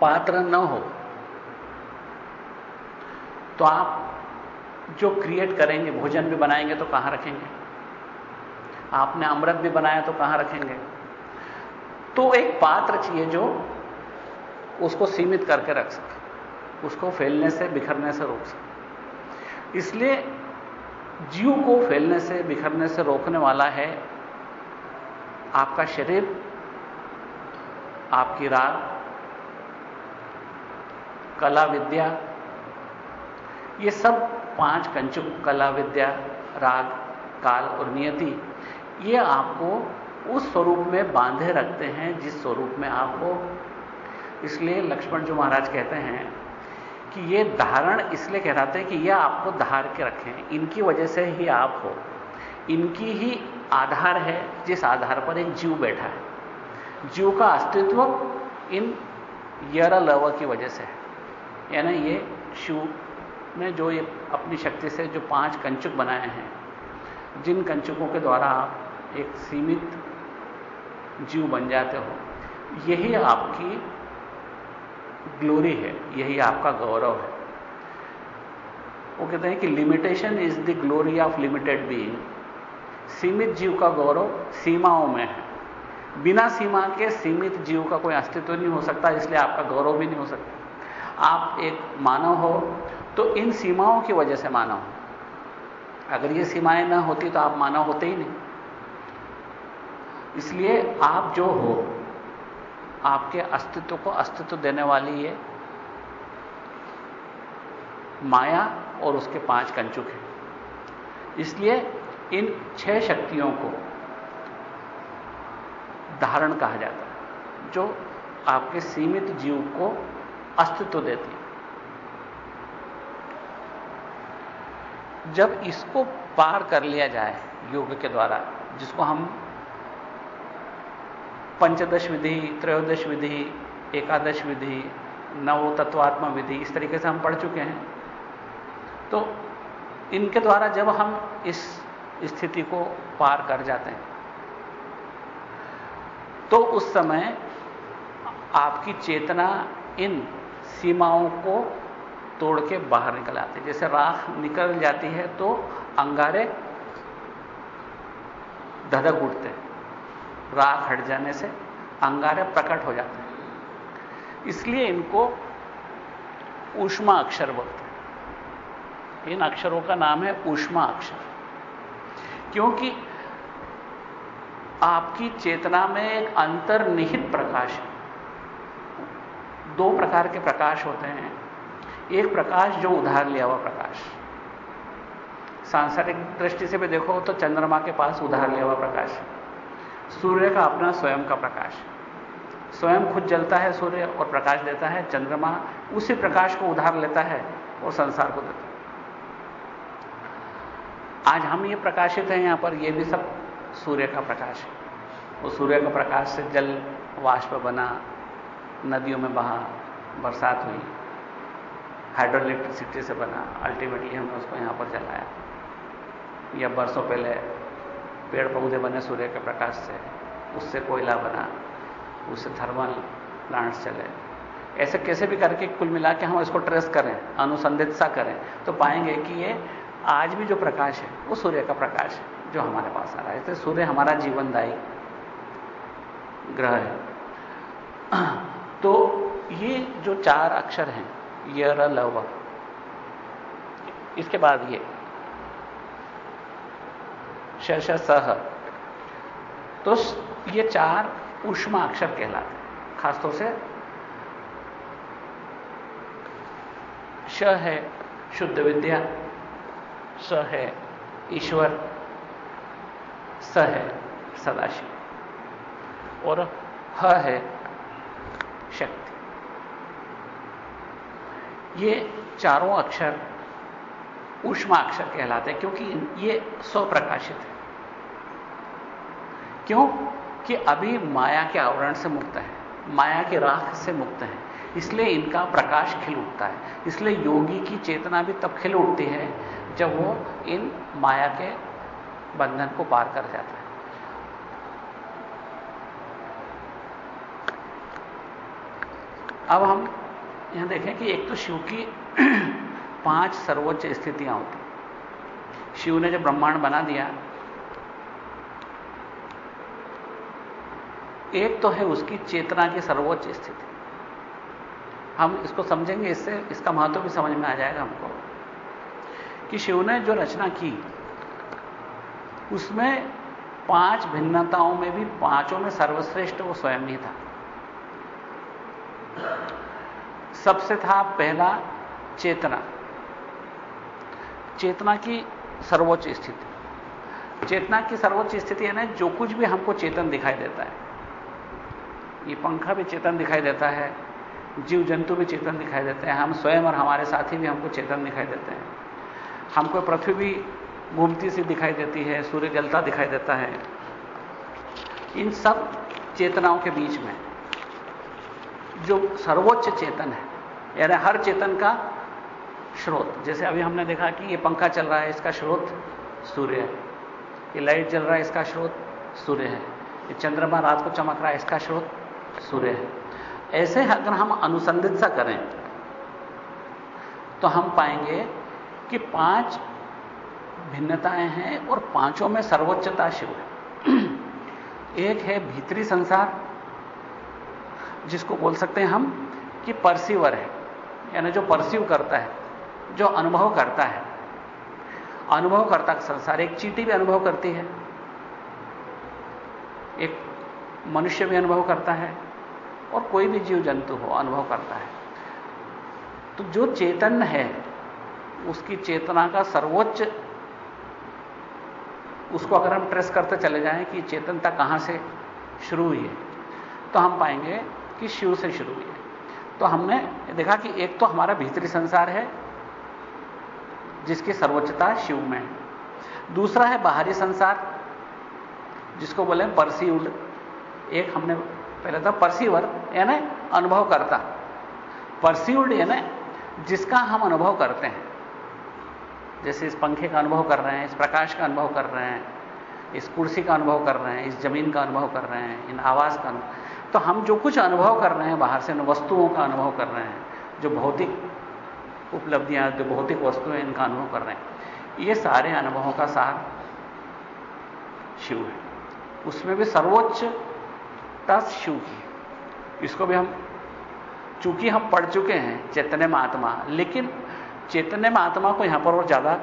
पात्र न हो तो आप जो क्रिएट करेंगे, भोजन भी बनाएँगे तो कहाँ रखेंगे? आपने अमृत भी बनाया तो कहाँ रखेंगे? तो एक पात्र चाहिए जो उसको सीमित करके रख सके, उसको फैलने से, बिखरने से रोक सके। इसलिए जीव को फैलने से, बिखरने से रोकने वाला है आपका शरीर, आपकी राग कला, विद्या ये सब पाँच कंचुक कला, विद्या, राग, काल और नियति, ये आपको उस स्वरूप में बांधे रखते हैं, जिस स्वरूप में आप हो इसलिए लक्ष्मण जो महाराज कहते हैं कि ये धारण इसलिए कहलाते हैं कि यह आपको धार के रखें। इनकी वजह से ही आप हो। इनकी ही आधार है, जिस आधार पर एक जीव बैठा है। जीव का अस्तित्व इन यर लव की वजह से है। यानी ये शिव ने जो ये अपनी शक्ति से जो पाँच कंचुक बनाए हैं, जिन कंचुकों के द्वारा आप एक सीमित जीव बन जाते हो, यही आपकी ग्लोरी है, यही आपका गौरव है। वो कहते हैं कि limitation is the glory of limited being सीमित जीव का गौरव सीमाओं में है। बिना सीमा के सीमित जीव का कोई अस्तित्व नहीं हो सकता, इसलिए आपका गौरव भी नहीं हो सकता। आप एक मानव हो तो इन सीमाओं की वजह से मानव अगर ये सीमाएँ ना होती तो आप मानव होते ही नहीं। इसलिए आप जो हो, आपके अस्तित्व को अस्तित्व देने वाली ये माया और उसके पाँच कंचुक हैं। इसलिए इन छह शक्तियों को धारण कहा जाता है, जो आपके सीमित जीव को अस्तित्व देती है। जब इसको पार कर लिया जाए योग के द्वारा, जिसको हम पंचदश विधि, त्रयोदश विधि, एकादश विधि नव तत्वात्मा विधि, इस तरीके से हम पढ़ चुके हैं तो इनके द्वारा जब हम इस स्थिति को पार कर जाते हैं तो उस समय आपकी चेतना इन सीमाओं को तोड़ के बाहर निकल आते है। जैसे राख निकल जाती है तो अंगारे धधक उठते हैं। राख हट जाने से अंगारे प्रकट हो जाते हैं। इसलिए इनको ऊष्मा अक्षर बोलते हैं। इन अक्षरों का नाम है ऊष्मा अक्षर। क्योंकि आपकी चेतना में एक अंतर्निहित प्रकाश है। दो प्रकार के प्रकाश होते हैं। एक प्रकाश, जो उधार लिया हुआ प्रकाश। सांसारिक दृष्टि से भी देखो तो चंद्रमा के पास उधार लिया हुआ प्रकाश सूर्य का अपना स्वयं का प्रकाश स्वयं खुद जलता है सूर्य और प्रकाश देता है, चंद्रमा उसी प्रकाश को उधार लेता है और संसार को देता है। आज हम ये प्रकाशित हैं, यहाँ पर ये भी सब सूर्य का प्रकाश है। वो सूर्य का प्रकाश से जल वाष्प बना, नदियों में बहा, बरसात हुई। हाइड्रो इलेक्ट्रिसिटी से बना। अल्टीमेटली हमने उसको यहाँ पर जलाया। या बरसों पहले पेड़ पौधे बने सूर्य के प्रकाश से। उससे कोयला बना। उससे थर्मल प्लांट्स चले। ऐसे कैसे भी करके कुल मिला के हम इसको ट्रेस करें, अनुसंधित सा करें तो पाएँगे कि ये आज भी जो प्रकाश है, वो सूर्य का प्रकाश है, जो हमारे पास आ रहा है। सूर्य हमारा जीवनदायी ग्रह है। (clears throat) तो ये जो चार अक्षर हैं य लव इसके बाद ये। शश सह। तो ये चार उष्मा अक्षर कहलाते खासतौर से श है शुद्ध विद्या, स है ईश्वर, स है सदाशिव, और ह है शक्ति। ये चारों अक्षर ऊष्मा अक्षर कहलाते हैं, क्योंकि ये स्वप्रकाशित है। क्यों? कि अभी माया के आवरण से मुक्त है, माया के राख से मुक्त है। इसलिए इनका प्रकाश खिल उठता है। इसलिए योगी की चेतना भी तब खिल उठती है, जब वो इन माया के बंधन को पार कर जाता है। अब हम यहाँ देखें कि एक तो शिव की (clears throat) पाँच सर्वोच्च स्थितियाँ होती शिव ने जब ब्रह्मांड बना दिया, एक तो है उसकी चेतना की सर्वोच्च स्थिति। हम इसको समझेंगे, इससे इसका महत्व भी समझ में आ जाएगा हमको। कि शिव ने जो रचना की, उसमें पाँच भिन्नताओं में भी पाँचों में सर्वश्रेष्ठ वो स्वयं ही था। सबसे था पहला चेतना। चेतना की सर्वोच्च स्थिति। चेतना की सर्वोच्च स्थिति है ना जो कुछ भी हमको चेतन दिखाई देता है। ये पंखा भी चेतन दिखाई देता है जीव जंतु भी चेतन दिखाई देते हैं, हम स्वयं और हमारे साथी भी हमको चेतन दिखाई देते हैं। हमको पृथ्वी भी घूमती सी दिखाई देती है, सूर्य जलता दिखाई देता है। इन सब चेतनाओं के बीच में जो सर्वोच्च चेतन है यानी हर चेतन का स्रोत। जैसे अभी हमने देखा कि ये पंखा चल रहा है, इसका स्रोत सूर्य है। ये लाइट जल रहा है, इसका स्रोत सूर्य है। ये चंद्रमा रात को चमक रहा है, इसका स्रोत सूर्य है। ऐसे अगर हम अनुसंधित सा करें तो हम पाएँगे कि पाँच भिन्नताएँ हैं और पाँचों में सर्वोच्चता शिव है। (clears throat) एक है भीतरी संसार, जिसको बोल सकते हैं हम कि परसीवर है। यानी जो परसीव करता है, जो अनुभव करता है। अनुभव करता संसार, एक चीटी भी अनुभव करती है। एक मनुष्य भी अनुभव करता है, और कोई भी जीव जंतु हो, अनुभव करता है। तो जो चेतन है, उसकी चेतना का सर्वोच्च, उसको अगर हम ट्रेस करते चले जाएँ कि चेतनता कहाँ से शुरू हुई है तो हम पाएँगे कि शिव से शुरू हुई है। तो हमने देखा कि एक तो हमारा भीतरी संसार है, जिसकी सर्वोच्चता शिव में है। दूसरा है बाहरी संसार, जिसको बोले परसीव्ड एक हमने पहले था परसीवर, यानी अनुभव करता परसीव्ड यानी जिसका हम अनुभव करते हैं। जैसे इस पंखे का अनुभव कर रहे हैं, इस प्रकाश का अनुभव कर रहे हैं, इस कुर्सी का अनुभव कर रहे हैं, इस ज़मीन का अनुभव कर रहे हैं, इन आवाज़ का अनुभव। तो हम जो कुछ अनुभव कर रहे हैं, बाहर से वस्तुओं का अनुभव कर रहे हैं, जो भौतिक उपलब्धियाँ, जो भौतिक वस्तुएँ इनका अनुभव कर रहे हैं, ये सारे अनुभवों का सार शिव है। उसमें भी सर्वोच्चता शिव की इसको भी हम, चूँकि हम पढ़ चुके हैं चैतन्य महात्मा, लेकिन चैतन्य महात्मा को यहाँ पर और ज़्यादा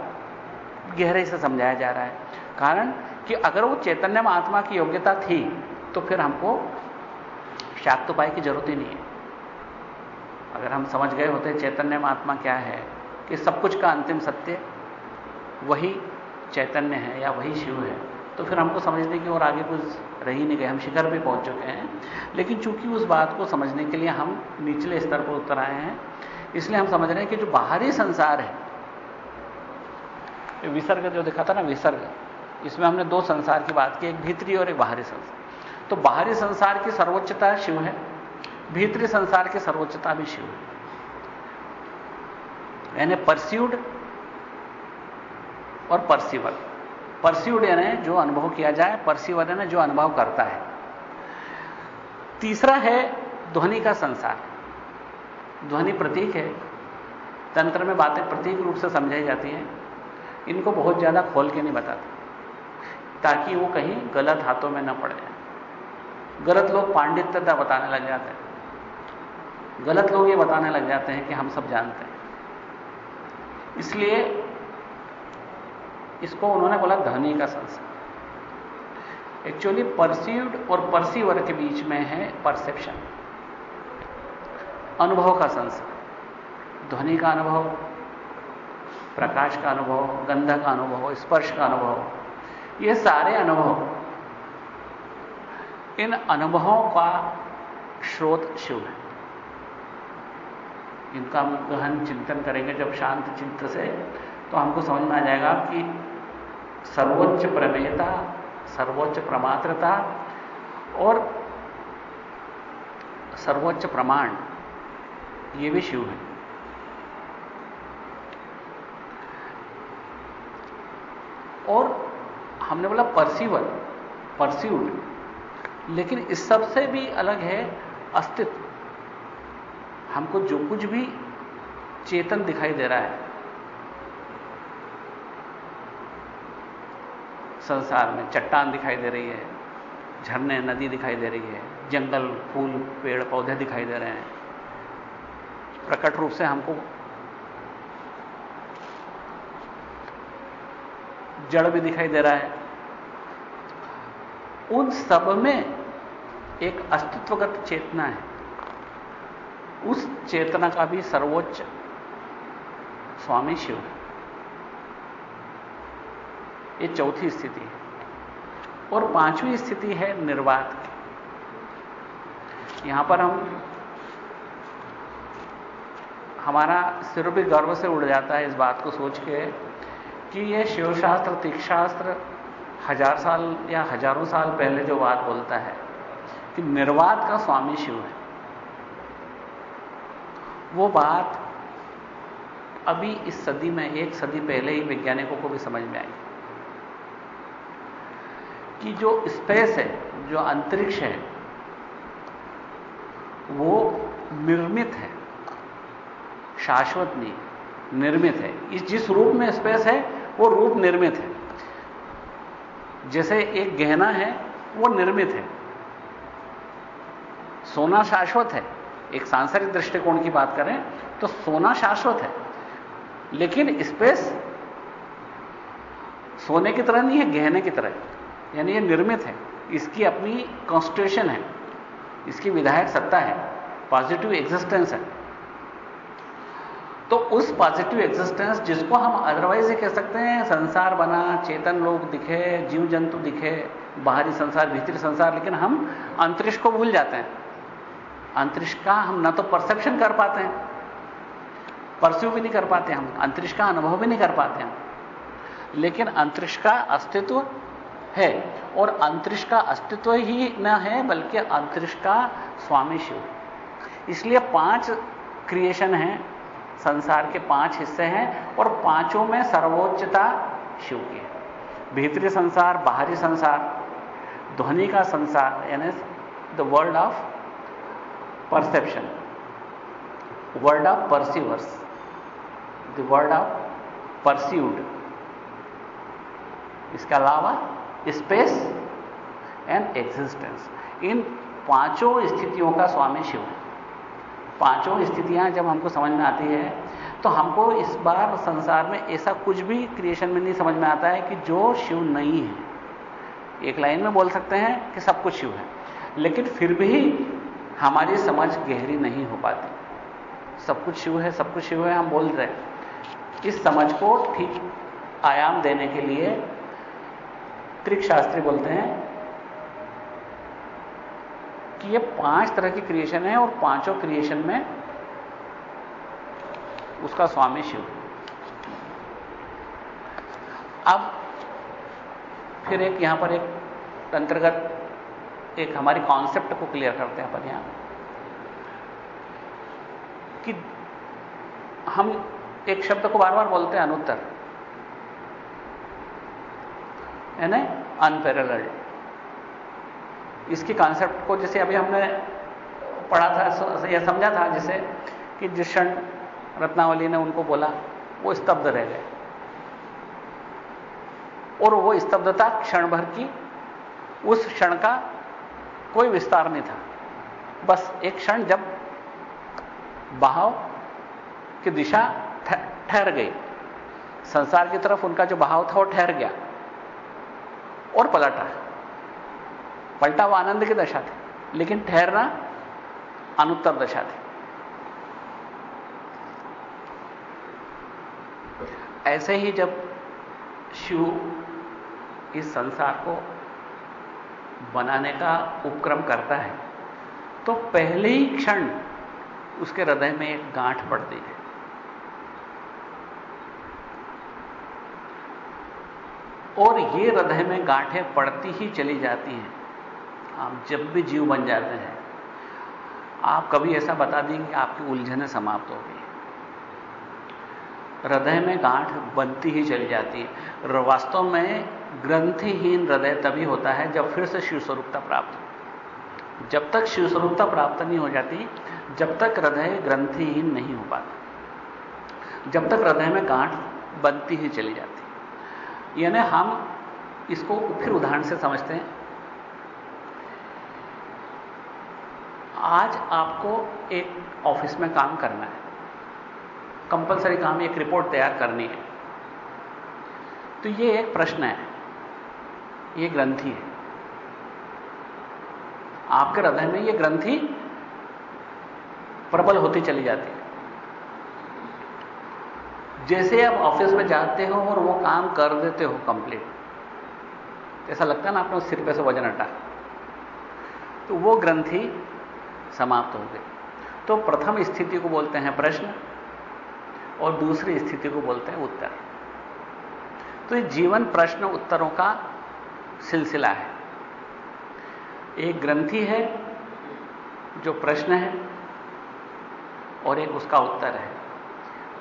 गहरे से समझाया जा रहा है। कारण कि अगर वो चैतन्य महात्मा की योग्यता थी तो फिर हमको शाक्तोपाय की ज़रूरत ही नहीं है। अगर हम समझ गए होते चैतन्य महात्मा क्या है, कि सब कुछ का अंतिम सत्य वही चैतन्य है या वही शिव है तो फिर हमको समझने की और आगे कुछ रही नहीं गए। हम शिखर भी पहुँच चुके हैं। लेकिन चूँकि उस बात को समझने के लिए हम निचले स्तर पर उतर आए हैं, इसलिए हम समझ रहे हैं कि जो बाहरी संसार है विसर्ग जो दिखा था ना, विसर्ग, इसमें हमने दो संसार की बात की, एक भीतरी और एक बाहरी संसार। तो बाहरी संसार की सर्वोच्चता शिव है, भीतरी संसार की सर्वोच्चता भी शिव है। यानी परस्यूड और परसीवर परस्यूड यानी जो अनुभव किया जाए परसीवर यानी जो अनुभव करता है। तीसरा है ध्वनि का संसार। ध्वनि प्रतीक है। तंत्र में बातें प्रतीक रूप से समझाई जाती हैं। इनको बहुत ज़्यादा खोल के नहीं बताते, ताकि वो कहीं गलत हाथों में न पड़ गलत लोग पांडित्यता बताने लग जाते हैं। गलत लोग ये बताने लग जाते हैं कि हम सब जानते हैं। इसलिए इसको उन्होंने बोला ध्वनि का संसार एक्चुअली परसीव्ड और परसीवर के बीच में है परसेप्शन अनुभव का संसार ध्वनि का अनुभव, प्रकाश का अनुभव, गंध का अनुभव, स्पर्श का अनुभव, ये सारे अनुभव इन अनुभवों का स्रोत शिव है। इनका हम गहन चिंतन करेंगे जब शांत चित्त से तो हमको समझ में आ जाएगा कि सर्वोच्च प्रमेयता, सर्वोच्च प्रमात्रता और सर्वोच्च प्रमाण, ये भी शिव है। और हमने बोला परसीवर परस्यूड लेकिन इस सबसे भी अलग है अस्तित्व। हमको जो कुछ भी चेतन दिखाई दे रहा है, संसार में चट्टान दिखाई दे रही है, झरने, नदी दिखाई दे रही है, जंगल, फूल, पेड़, पौधे दिखाई दे रहे हैं। प्रकट रूप से हमको जड़ भी दिखाई दे रहा है उन सब में एक अस्तित्वगत चेतना है। उस चेतना का भी सर्वोच्च स्वामी शिव है। ये चौथी स्थिति है। और पांचवी स्थिति है निर्वात की। यहाँ पर हम हमारा सिर भी गर्व से उड़ जाता है इस बात को सोच के कि यह शिवशास्त्र, तीक्षास्त्र हज़ार साल या हज़ारों साल पहले जो बात बोलता है, कि निर्वात का स्वामी शिव है। वो बात अभी इस सदी में, एक सदी पहले ही वैज्ञानिकों को भी समझ में आई। कि जो स्पेस है, जो अंतरिक्ष है, वो निर्मित है, शाश्वत नहीं, निर्मित है। इस जिस रूप में स्पेस है, वो रूप निर्मित है। जैसे एक गहना है, वो निर्मित है। सोना शाश्वत है। एक सांसारिक दृष्टिकोण की बात करें तो सोना शाश्वत है। लेकिन स्पेस सोने की तरह नहीं है, गहने की तरह। यानी ये निर्मित है। इसकी अपनी कॉन्स्टिट्यूशन है। इसकी विधायक सत्ता है। पॉजिटिव एग्जिस्टेंस है। तो उस पॉजिटिव एग्जिस्टेंस जिसको हम अदरवाइज़ ही कह सकते हैं, संसार बना, चेतन लोग दिखे जीव जंतु दिखे, बाहरी संसार, भीतरी संसार, लेकिन हम अंतरिक्ष को भूल जाते हैं। अंतरिक्ष का हम ना तो परसेप्शन कर पाते हैं परस्यू भी नहीं कर पाते हम, अंतरिक्ष का अनुभव भी नहीं कर पाते हैं लेकिन अंतरिक्ष का अस्तित्व है, और अंतरिक्ष का अस्तित्व ही न है, बल्कि अंतरिक्ष का स्वामी शिव। इसलिए पाँच क्रिएशन हैं। संसार के पाँच हिस्से हैं और पाँचों में सर्वोच्चता शिव की है। भीतरी संसार, बाहरी संसार, ध्वनि का संसार, यानी the world of perception world of perceivers the world of perceived इसके अलावा स्पेस एंड एग्जिस्टेंस इन पाँचों स्थितियों का स्वामी शिव है। पाँचों स्थितियाँ जब हमको समझ में आती है तो हमको इस बार संसार में ऐसा कुछ भी क्रिएशन में नहीं समझ में आता है कि जो शिव नहीं है। एक लाइन में बोल सकते हैं कि सब कुछ शिव है, लेकिन फिर भी हमारी समझ गहरी नहीं हो पाती। सब कुछ शिव है, सब कुछ शिव है, हम बोल रहे हैं। इस समझ को ठीक आयाम देने के लिए त्रिक शास्त्री बोलते हैं कि ये पाँच तरह की क्रिएशन है और पाँचों क्रिएशन में उसका स्वामी शिव। अब फिर एक यहाँ पर एक अंतर्गत एक हमारी कॉन्सेप्ट को क्लियर करते हैं अपन यहाँ। कि हम एक शब्द को बार बार बोलते हैं अनुत्तर। है ना? अनपेरल्ड इसकी कॉन्सेप्ट को जैसे अभी हमने पढ़ा था या समझा था, जैसे कि जिस क्षण रत्नावली ने उनको बोला, वो स्तब्ध रह गए। और वो स्तब्धता क्षण भर की उस क्षण का कोई विस्तार नहीं था। बस एक क्षण जब बहाव की दिशा ठहर गई, संसार की तरफ़ उनका जो बहाव था वो ठहर गया और पलटा। पलटा वो आनंद की दशा थी, लेकिन ठहरना अनुत्तर दशा थी। ऐसे ही जब शिव इस संसार को बनाने का उपक्रम करता है तो पहले ही क्षण उसके हृदय में एक गांठ पड़ती है। और ये हृदय में गांठें पड़ती ही चली जाती हैं। आप जब भी जीव बन जाते हैं, आप कभी ऐसा बता दें कि आपकी उलझने समाप्त हो गई। हृदय में गांठ बनती ही चली जाती है। वास्तव में ग्रंथिहीन हृदय तभी होता है जब फिर से शिव स्वरूपता प्राप्त हो। जब तक शिव स्वरूपता प्राप्त नहीं हो जाती, जब तक हृदय ग्रंथिहीन नहीं हो पाता। जब तक हृदय में गांठ बनती ही चली जाती। यानी हम इसको फिर उदाहरण से समझते हैं। आज आपको एक ऑफ़िस में काम करना है। कंपलसरी काम एक रिपोर्ट तैयार करनी है। तो ये एक प्रश्न है। ये ग्रंथि है। आपके हृदय में ये ग्रंथि प्रबल होती चली जाती है। जैसे आप ऑफ़िस में जाते हो और वो काम कर देते हो कंप्लीट ऐसा लगता है ना आपने सिर पे से वज़न हटा। तो वो ग्रंथि समाप्त हो गई। तो प्रथम स्थिति को बोलते हैं प्रश्न और दूसरी स्थिति को बोलते हैं उत्तर। तो ये जीवन प्रश्न उत्तरों का सिलसिला है। एक ग्रंथि है जो प्रश्न है और एक उसका उत्तर है।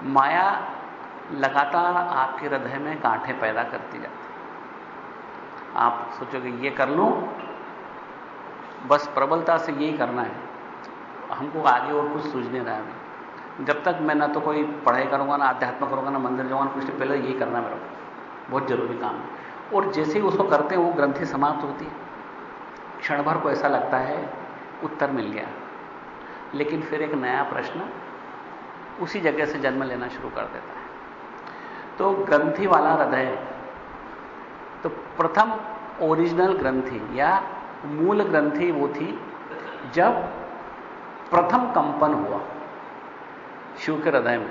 माया लगातार आपके हृदय में गांठें पैदा करती जाती आप सोचोगे, ये कर लूँ? बस प्रबलता से यही करना है। हमको आगे और कुछ सूझ नहीं रहा है। जब तक मैं ना तो कोई पढ़ाई करूँगा, ना अध्यात्म करूँगा, ना मंदिर जाऊँगा कुछ पहले यही करना मेरा बहुत ज़रूरी काम है। और जैसे ही उसको करते हैं, वो ग्रंथि समाप्त होती है। क्षण भर को ऐसा लगता है, उत्तर मिल गया। लेकिन फिर एक नया प्रश्न उसी जगह से जन्म लेना शुरू कर देता है। तो ग्रंथि वाला हृदय तो प्रथम ओरिजिनल ग्रंथि या मूल ग्रंथि वो थी, जब प्रथम कंपन हुआ। शिव के हृदय में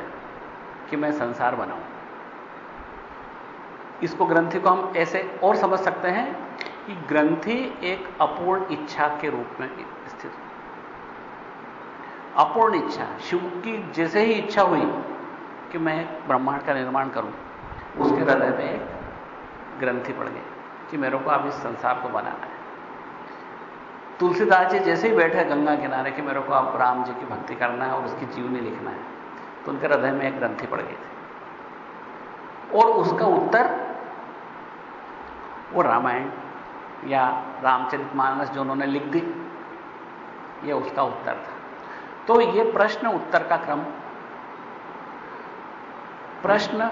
कि मैं संसार बनाऊँ इसको ग्रंथि को हम ऐसे और समझ सकते हैं कि ग्रंथि एक अपूर्ण इच्छा के रूप में स्थित अपूर्ण इच्छा, शिव की जैसे ही इच्छा हुई कि मैं ब्रह्मांड का निर्माण करूँ, उसके हृदय में एक ग्रंथि पड़ गई कि मेरे को अब इस संसार को बनाना है। तुलसीदास जी जैसे ही बैठे गंगा किनारे कि मेरे को आप राम जी की भक्ति करना है और उसकी जीवनी लिखना है तो उनके हृदय में एक ग्रंथि पड़ गई थी। और उसका उत्तर वो रामायण या रामचरित मानस जो उन्होंने लिख दी, ये उसका उत्तर था। तो ये प्रश्न उत्तर का क्रम। प्रश्न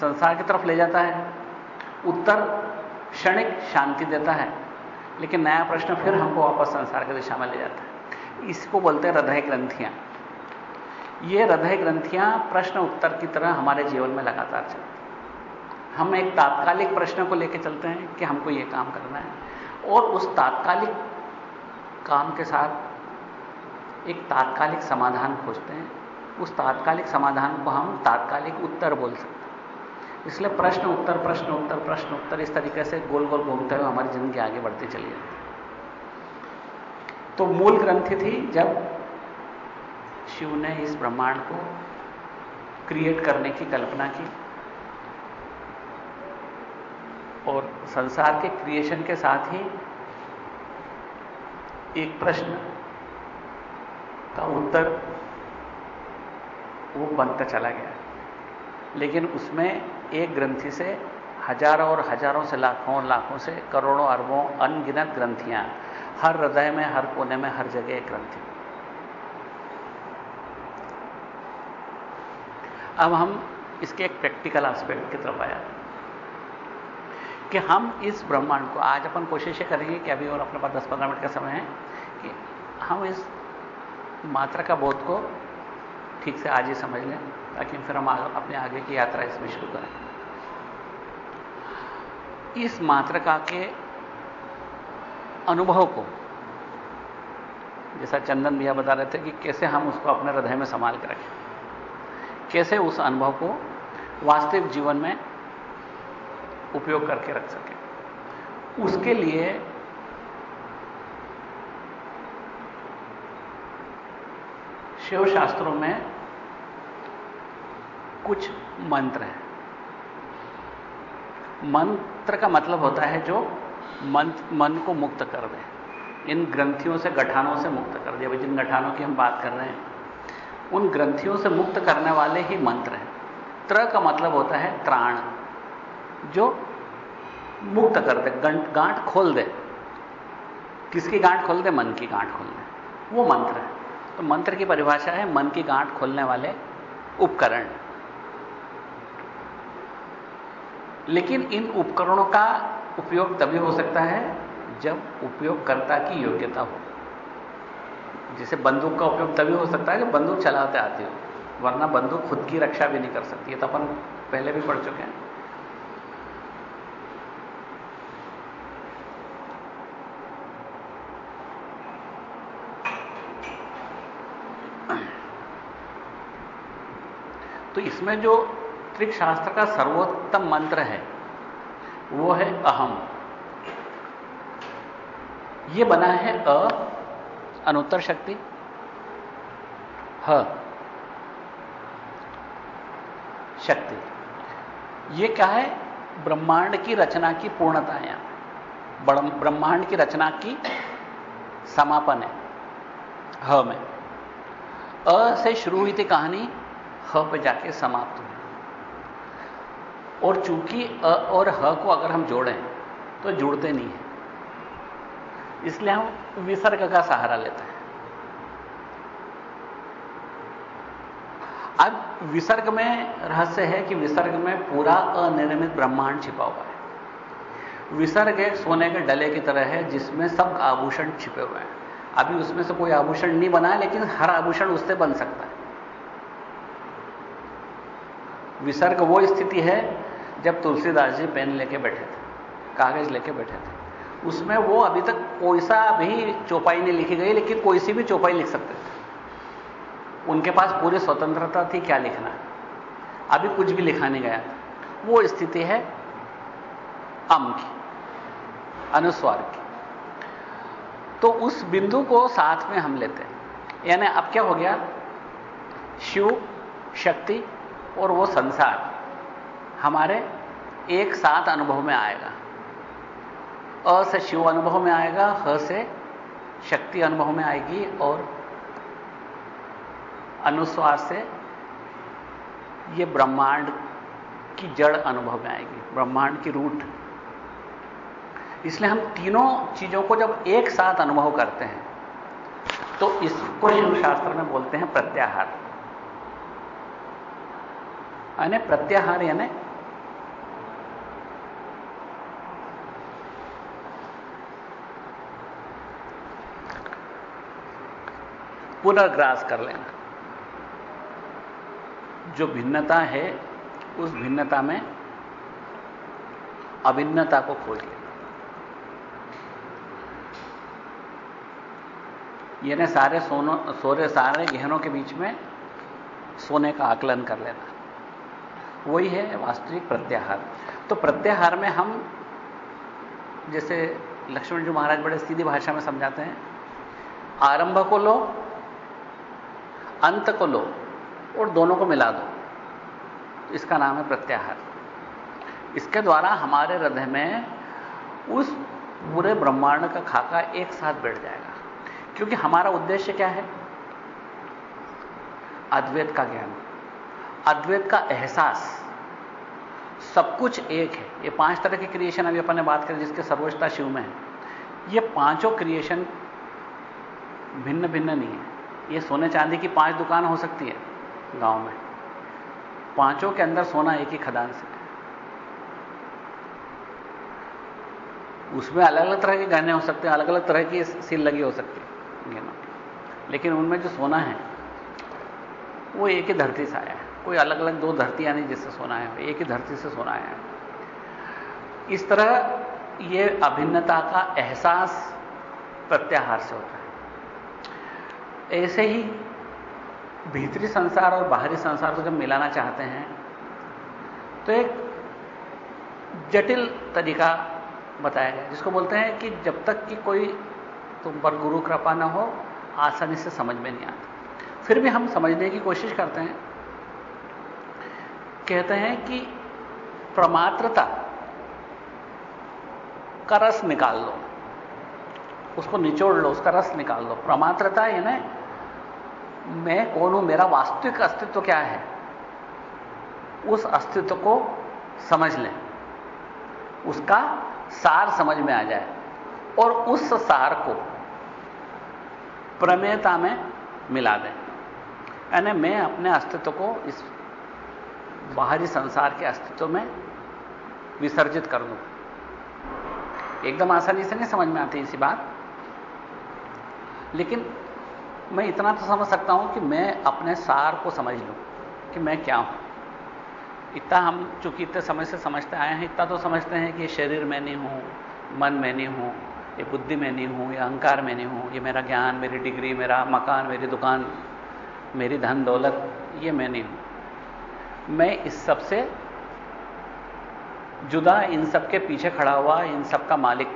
संसार की तरफ़ ले जाता है, उत्तर क्षणिक शांति देता है लेकिन नया प्रश्न फिर हमको वापस संसार की दिशा में ले जाता है। इसको बोलते हैं हृदय ग्रंथियाँ। ये हृदय ग्रंथियाँ प्रश्न उत्तर की तरह हमारे जीवन में लगातार चलती हम एक तात्कालिक प्रश्न को लेकर चलते हैं कि हमको ये काम करना है। और उस तात्कालिक काम के साथ एक तात्कालिक समाधान खोजते हैं। उस तात्कालिक समाधान को हम तात्कालिक उत्तर बोल सकते हैं। इसलिए प्रश्न, उत्तर प्रश्न उत्तर प्रश्न, उत्तर, इस तरीके से गोल गोल घूमते हुए हमारी ज़िंदगी आगे बढ़ती चली जाती तो मूल ग्रंथि थी जब शिव ने इस ब्रह्मांड को क्रिएट करने की कल्पना की और संसार के क्रिएशन के साथ ही एक प्रश्न का उत्तर वो बनता चला गया। लेकिन उसमें एक ग्रंथि से हज़ारों और हज़ारों से लाखों लाखों से करोड़ों अरबों अनगिनत ग्रंथियाँ, हर हृदय में, हर कोने में, हर जगह एक ग्रंथि। अब हम इसके एक प्रैक्टिकल एस्पेक्ट की तरफ़ आया कि हम इस ब्रह्मांड को, आज अपन कोशिश करेंगे कि अभी और अपने पास 10-15 मिनट का समय है, कि हम इस मात्रा का बोध को ठीक से आज ही समझ लें, ताकि फिर हम अपने आगे की यात्रा इसमें शुरू करें। इस मात्रका के अनुभव को, जैसा चंदन भैया बता रहे थे कि कैसे हम उसको अपने हृदय में संभाल कर रखें। कैसे उस अनुभव को वास्तविक जीवन में उपयोग करके रख सकें। उसके लिए शिव शास्त्रों में कुछ मंत्र हैं। मंत्र का मतलब होता है जो मन मन को मुक्त कर दे। इन ग्रंथियों से, गठानों से मुक्त कर दे। जिन गठानों की हम बात कर रहे हैं, उन ग्रंथियों से मुक्त करने वाले ही मंत्र हैं। त्र का मतलब होता है त्राण, जो मुक्त कर दे गांठ खोल दे। किसकी गांठ खोल दे? मन की गांठ खोल दे। वो मंत्र है। तो मंत्र की परिभाषा है, मन की गांठ खोलने वाले उपकरण। लेकिन इन उपकरणों का उपयोग तभी हो सकता है, जब उपयोगकर्ता की योग्यता हो। जैसे बंदूक का उपयोग तभी हो सकता है, जब बंदूक चलाते आते हो, वरना बंदूक खुद की रक्षा भी नहीं कर सकती है तो अपन पहले भी पढ़ चुके हैं। तो इसमें जो त्रिक शास्त्र का सर्वोत्तम मंत्र है, वो है अहम। यह बना है अ, अनुत्तर शक्ति, ह, शक्ति। यह क्या है? ब्रह्मांड की रचना की पूर्णता है ब्रह्मांड की रचना की समापन है, ह में। अ से शुरू हुई थी कहानी ह पे जाके समाप्त हुई। और चूँकि अ और ह को अगर हम जोड़ें तो जुड़ते नहीं है। इसलिए हम विसर्ग का सहारा लेते हैं। अब विसर्ग में रहस्य है कि विसर्ग में पूरा अनिर्मित ब्रह्मांड छिपा हुआ है। विसर्ग एक सोने के डले की तरह है, जिसमें सब आभूषण छिपे हुए हैं। अभी उसमें से कोई आभूषण नहीं बना है, लेकिन हर आभूषण उससे बन सकता है। विसर्ग वो स्थिति है जब तुलसीदास जी पेन लेके बैठे थे, कागज़ लेके बैठे थे। उसमें वो अभी तक कोई सा भी चौपाई नहीं लिखी गई, लेकिन कोई सी भी चौपाई लिख सकते थे। उनके पास पूरी स्वतंत्रता थी, क्या लिखना? अभी कुछ भी लिखा नहीं गया। वो स्थिति है अम की, अनुस्वार की। तो उस बिंदु को साथ में हम लेते हैं। यानी अब क्या हो गया? शिव, शक्ति और वो संसार हमारे एक साथ अनुभव में आएगा। अ से शिव अनुभव में आएगा, ह से शक्ति अनुभव में आएगी और अनुस्वार से ये ब्रह्मांड की जड़ अनुभव में आएगी, ब्रह्मांड की रूट। इसलिए हम तीनों चीज़ों को जब एक साथ अनुभव करते हैं तो इसको शिव शास्त्र में बोलते हैं प्रत्याहार। यानी प्रत्याहार यानी पुनर्ग्रास कर लेना। जो भिन्नता है, उस भिन्नता में अभिन्नता को खोज लेना। यानी सारे सोनों, सोरे सारे गहनों के बीच में सोने का आकलन कर लेना। वही है वास्तविक प्रत्याहार। तो प्रत्याहार में हम जैसे लक्ष्मण जी महाराज बड़े सीधी भाषा में समझाते हैं, आरंभ को लो, अंत को लो, और दोनों को मिला दो। इसका नाम है प्रत्याहार। इसके द्वारा हमारे हृदय में उस पूरे ब्रह्मांड का खाका एक साथ बैठ जाएगा। क्योंकि हमारा उद्देश्य क्या है? अद्वैत का ज्ञान। अद्वैत का एहसास सब कुछ एक है। ये पाँच तरह की क्रिएशन अभी अपन ने बात करी जिसके सर्वोच्चता शिव में है। ये पाँचों क्रिएशन भिन्न भिन्न नहीं है। ये सोने चांदी की पाँच दुकान हो सकती है गाँव में। पाँचों के अंदर सोना एक ही खदान से। उसमें अलग अलग तरह के गहने हो सकते हैं अलग अलग तरह की सील लगी हो सकती है। लेकिन उनमें जो सोना है, वो एक ही धरती से आया है। कोई अलग अलग दो धरतियाँ नहीं जिससे सोना है, एक ही धरती से सोना है। इस तरह ये अभिन्नता का एहसास प्रत्याहार से होता है। ऐसे ही भीतरी संसार और बाहरी संसार को जब मिलाना चाहते हैं तो एक जटिल तरीका बताया गया, जिसको बोलते हैं कि जब तक कि कोई तुम पर गुरु कृपा ना हो, आसानी से समझ में नहीं आता। फिर भी हम समझने की कोशिश करते हैं कहते हैं कि प्रमात्रता का रस निकाल लो। उसको निचोड़ लो, उसका रस निकाल लो। प्रमात्रता यानी मैं कौन हूँ, मेरा वास्तविक अस्तित्व क्या है? उस अस्तित्व को समझ लें। उसका सार समझ में आ जाए। और उस सार को प्रमेयता में मिला दें। यानी मैं अपने अस्तित्व को इस बाहरी संसार के अस्तित्व में विसर्जित कर दूँ। एकदम आसानी से नहीं समझ में आती इसी बात। लेकिन मैं इतना तो समझ सकता हूँ कि मैं अपने सार को समझ लूँ कि मैं क्या हूँ। इतना हम चूँकि इतने समय से समझते आए हैं, इतना तो समझते हैं कि शरीर में नहीं हूँ, मन में नहीं हूँ, ये बुद्धि में नहीं हूँ, ये अहंकार में नहीं हूँ, ये मेरा ज्ञान, मेरी डिग्री, मेरा मकान, मेरी दुकान, मेरी धन दौलत, ये मैं नहीं हूँ। मैं इस सबसे जुदा इन सब के पीछे खड़ा हुआ, इन सब का मालिक,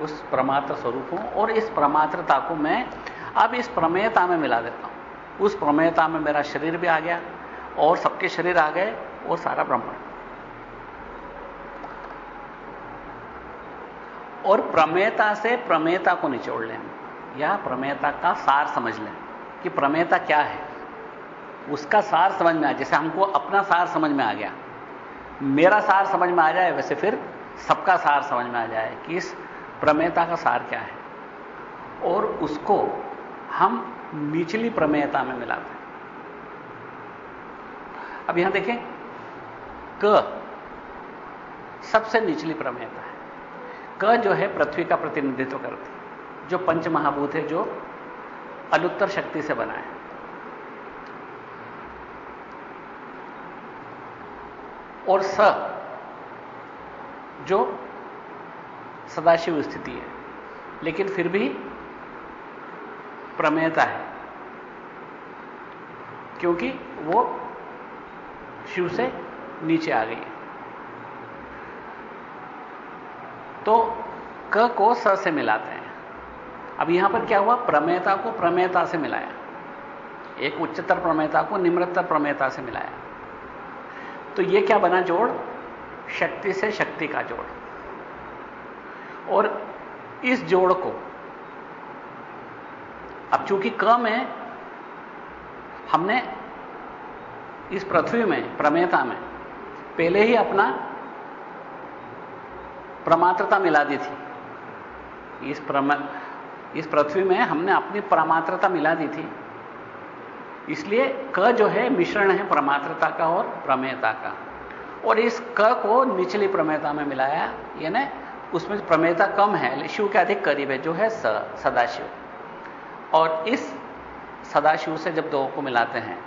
उस प्रमात्र स्वरूप हूँ और इस प्रमात्रता को मैं अब इस प्रमेयता में मिला देता हूँ। उस प्रमेयता में मेरा शरीर भी आ गया और सबके शरीर आ गए और सारा ब्रह्मांड। और प्रमेयता से प्रमेयता को निचोड़ लें। या प्रमेयता का सार समझ लें कि प्रमेयता क्या है। उसका सार समझ में आ, जैसे हमको अपना सार समझ में आ गया। मेरा सार समझ में आ जाए, वैसे फिर सबका सार समझ में आ जाए कि इस प्रमेयता का सार क्या है। और उसको हम निचली प्रमेयता में मिलाते हैं। अब यहाँ देखें, क सबसे निचली प्रमेयता है। क जो है पृथ्वी का प्रतिनिधित्व करती जो पंच महाभूत है, जो अलुत्तर शक्ति से बना है। और स, जो सदाशिव स्थिति है। लेकिन फिर भी प्रमेयता है। क्योंकि वो शिव से नीचे आ गई है। तो क को स से मिलाते हैं। अब यहाँ पर क्या हुआ? प्रमेयता को प्रमेयता से मिलाया। एक उच्चतर प्रमेयता को निम्नतर प्रमेयता से मिलाया। तो यह क्या बना जोड़? शक्ति से शक्ति का जोड़। और इस जोड़ को, अब चूँकि क में हमने इस पृथ्वी में, प्रमेयता में पहले ही अपना प्रमात्रता मिला दी थी, इस प्रम, इस पृथ्वी में हमने अपनी प्रमात्रता मिला दी थी। इसलिए क जो है मिश्रण है प्रमात्रता का और प्रमेयता का। और इस क को निचली प्रमेयता में मिलाया, यानी उसमें प्रमेयता कम है शिव के अधिक करीब है, जो है स, सदाशिव। और इस सदाशिव से जब दो को मिलाते हैं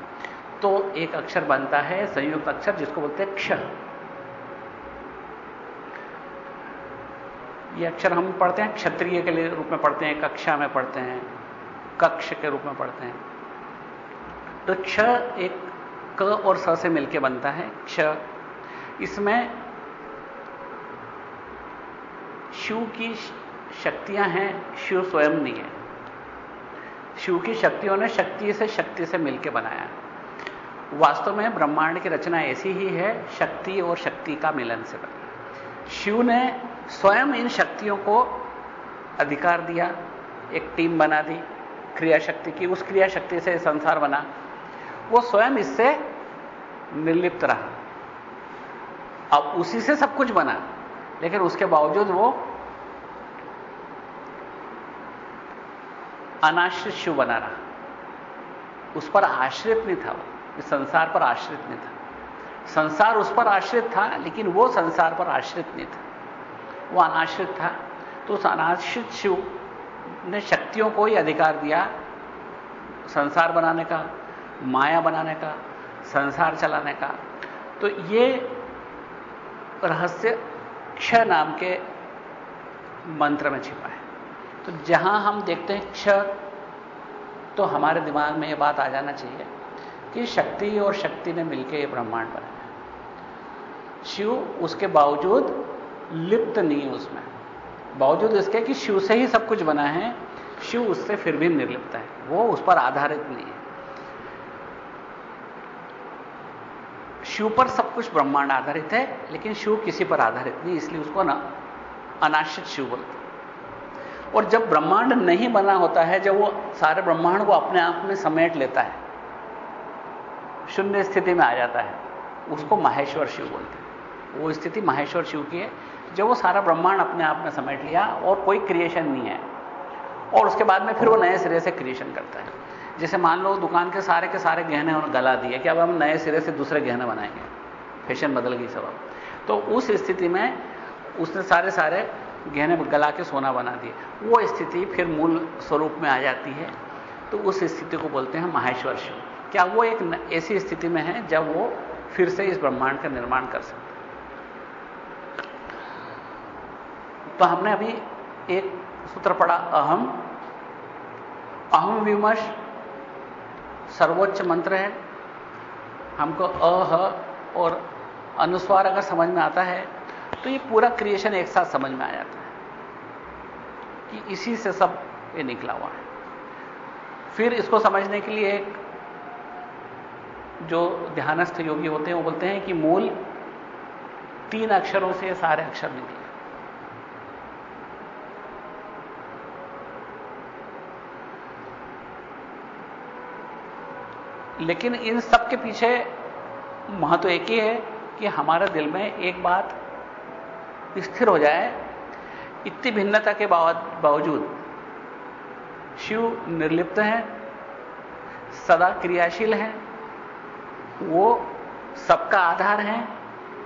तो एक अक्षर बनता है, संयुक्त अक्षर, जिसको बोलते हैं क्ष। ये अक्षर हम पढ़ते हैं, क्षत्रिय के लिए रूप में पढ़ते हैं, कक्षा में पढ़ते हैं, कक्ष के रूप में पढ़ते हैं। तो क्ष एक क और स से मिलकर बनता है, क्ष। इसमें शिव की शक्तियाँ हैं शिव स्वयं नहीं है। शिव की शक्तियों ने शक्ति से शक्ति से मिलकर बनाया। वास्तव में ब्रह्मांड की रचना ऐसी ही है, शक्ति और शक्ति का मिलन से बनी। शिव ने स्वयं इन शक्तियों को अधिकार दिया, एक टीम बना दी क्रिया शक्ति की, उस क्रिया शक्ति से संसार बना। वो स्वयं इससे निर्लिप्त रहा। अब उसी से सब कुछ बना, लेकिन उसके बावजूद वो अनाश्रित शिव बना रहा। उस पर आश्रित नहीं था वो, इस संसार पर आश्रित नहीं था। संसार उस पर आश्रित था, लेकिन वो संसार पर आश्रित नहीं था। वो अनाश्रित था। तो उस अनाश्रित शिव ने शक्तियों को ही अधिकार दिया संसार बनाने का। माया बनाने का, संसार चलाने का। तो ये रहस्य क्ष नाम के मंत्र में छिपा है। तो जहाँ हम देखते हैं क्ष तो हमारे दिमाग में यह बात आ जाना चाहिए कि शक्ति और शक्ति ने मिलकर यह ब्रह्मांड बनाया शिव उसके बावजूद लिप्त नहीं है उसमें। बावजूद इसके कि शिव से ही सब कुछ बना है, शिव उससे फिर भी निर्लिप्त है। वो उस पर आधारित नहीं है। शिव पर सब कुछ ब्रह्मांड आधारित है, लेकिन शिव किसी पर आधारित नहीं, इसलिए उसको ना अनाश्रित शिव बोलते और जब ब्रह्मांड नहीं बना होता है, जब वो सारे ब्रह्मांड को अपने आप में समेट लेता है, शून्य स्थिति में आ जाता है, उसको माहेश्वर शिव बोलते हैं। वो स्थिति माहेश्वर शिव की है, जब वो सारा ब्रह्मांड अपने आप में समेट लिया और कोई क्रिएशन नहीं है, और उसके बाद में फिर वो नए सिरे से क्रिएशन करता है। जैसे मान लो दुकान के सारे के सारे गहने उन्होंने गला दिए कि अब हम नए सिरे से दूसरे गहने बनाएँगे। फ़ैशन बदल गई सब तो उस स्थिति में उसने सारे सारे गहने गला के सोना बना दिए। वो स्थिति फिर मूल स्वरूप में आ जाती है। तो उस स्थिति को बोलते हैं माहेश्वर शिव क्या वो एक ऐसी स्थिति में है जब वो फिर से इस ब्रह्मांड का निर्माण कर सकते तो हमने अभी एक सूत्र पढ़ा, अहम अहम विमर्श सर्वोच्च मंत्र है। हमको अह और अनुस्वार अगर समझ में आता है तो ये पूरा क्रिएशन एक साथ समझ में आ जाता है कि इसी से सब ये निकला हुआ है। फिर इसको समझने के लिए एक जो ध्यानस्थ योगी होते हैं, वो बोलते हैं कि मूल तीन अक्षरों से सारे अक्षर निकले। लेकिन इन सब के पीछे महत्व एक ही है कि हमारे दिल में एक बात स्थिर हो जाए। इतनी भिन्नता के बावजूद शिव निर्लिप्त हैं, सदा क्रियाशील हैं, वो सबका आधार है,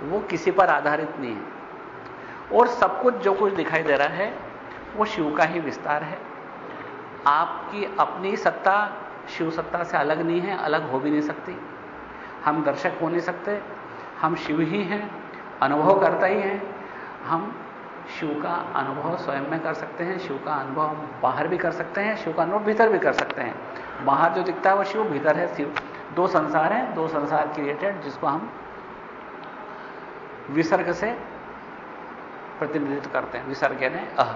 वो किसी पर आधारित नहीं है। और सब कुछ जो कुछ दिखाई दे रहा है, वो शिव का ही विस्तार है। आपकी अपनी सत्ता शिव सत्ता से अलग नहीं है, अलग हो भी नहीं सकती। हम दर्शक हो नहीं सकते, हम शिव ही हैं, अनुभव करता ही हैं। हम शिव का अनुभव स्वयं में कर सकते हैं, शिव का अनुभव हम बाहर भी कर सकते हैं, शिव का अनुभव भीतर भी कर सकते हैं। बाहर जो दिखता है वो शिव, भीतर है शिव। दो संसार हैं, दो संसार क्रिएटेड जिसको हम विसर्ग से प्रतिनिधित्व करते हैं। विसर्ग यानी अह।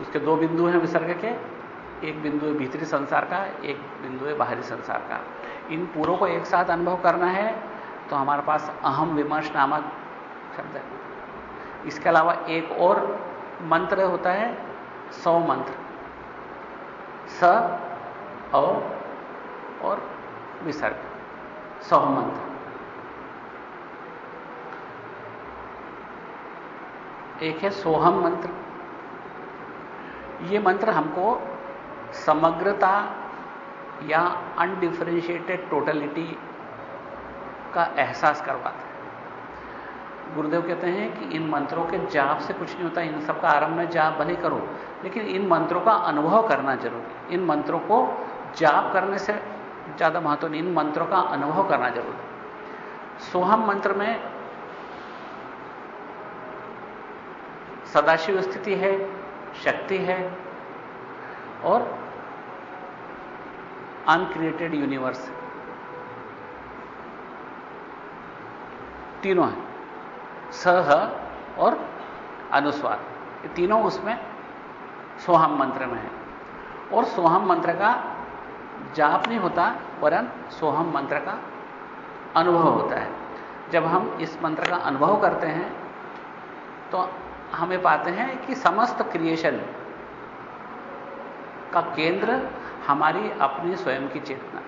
उसके दो बिंदु हैं विसर्ग के। एक बिंदु है भीतरी संसार का, एक बिंदु है बाहरी संसार का। इन पूरों को एक साथ अनुभव करना है तो हमारे पास अहम विमर्श नामक शब्द है। इसके अलावा एक और मंत्र होता है, सौ मंत्र। स और विसर्ग। सौ मंत्र। एक है सोहम मंत्र। यह मंत्र हमको समग्रता या अनडिफ्रेंशिएटेड टोटलिटी का एहसास करवाता है। गुरुदेव कहते हैं कि इन मंत्रों के जाप से कुछ नहीं होता, इन सबका आरंभ में जाप भले करो, लेकिन इन मंत्रों का अनुभव करना ज़रूरी इन मंत्रों को जाप करने से ज़्यादा महत्व नहीं, इन मंत्रों का अनुभव करना ज़रूरी सोहम मंत्र में सदाशिव स्थिति है, शक्ति है और अनक्रिएटेड यूनिवर्स है। तीनों हैं। सह और अनुस्वार। ये तीनों उसमें सोहम मंत्र में है। और सोहम मंत्र का जाप नहीं होता, वरन सोहम मंत्र का अनुभव होता है। जब हम इस मंत्र का अनुभव करते हैं तो हमें पाते हैं कि समस्त क्रिएशन का केंद्र हमारी अपनी स्वयं की चेतना।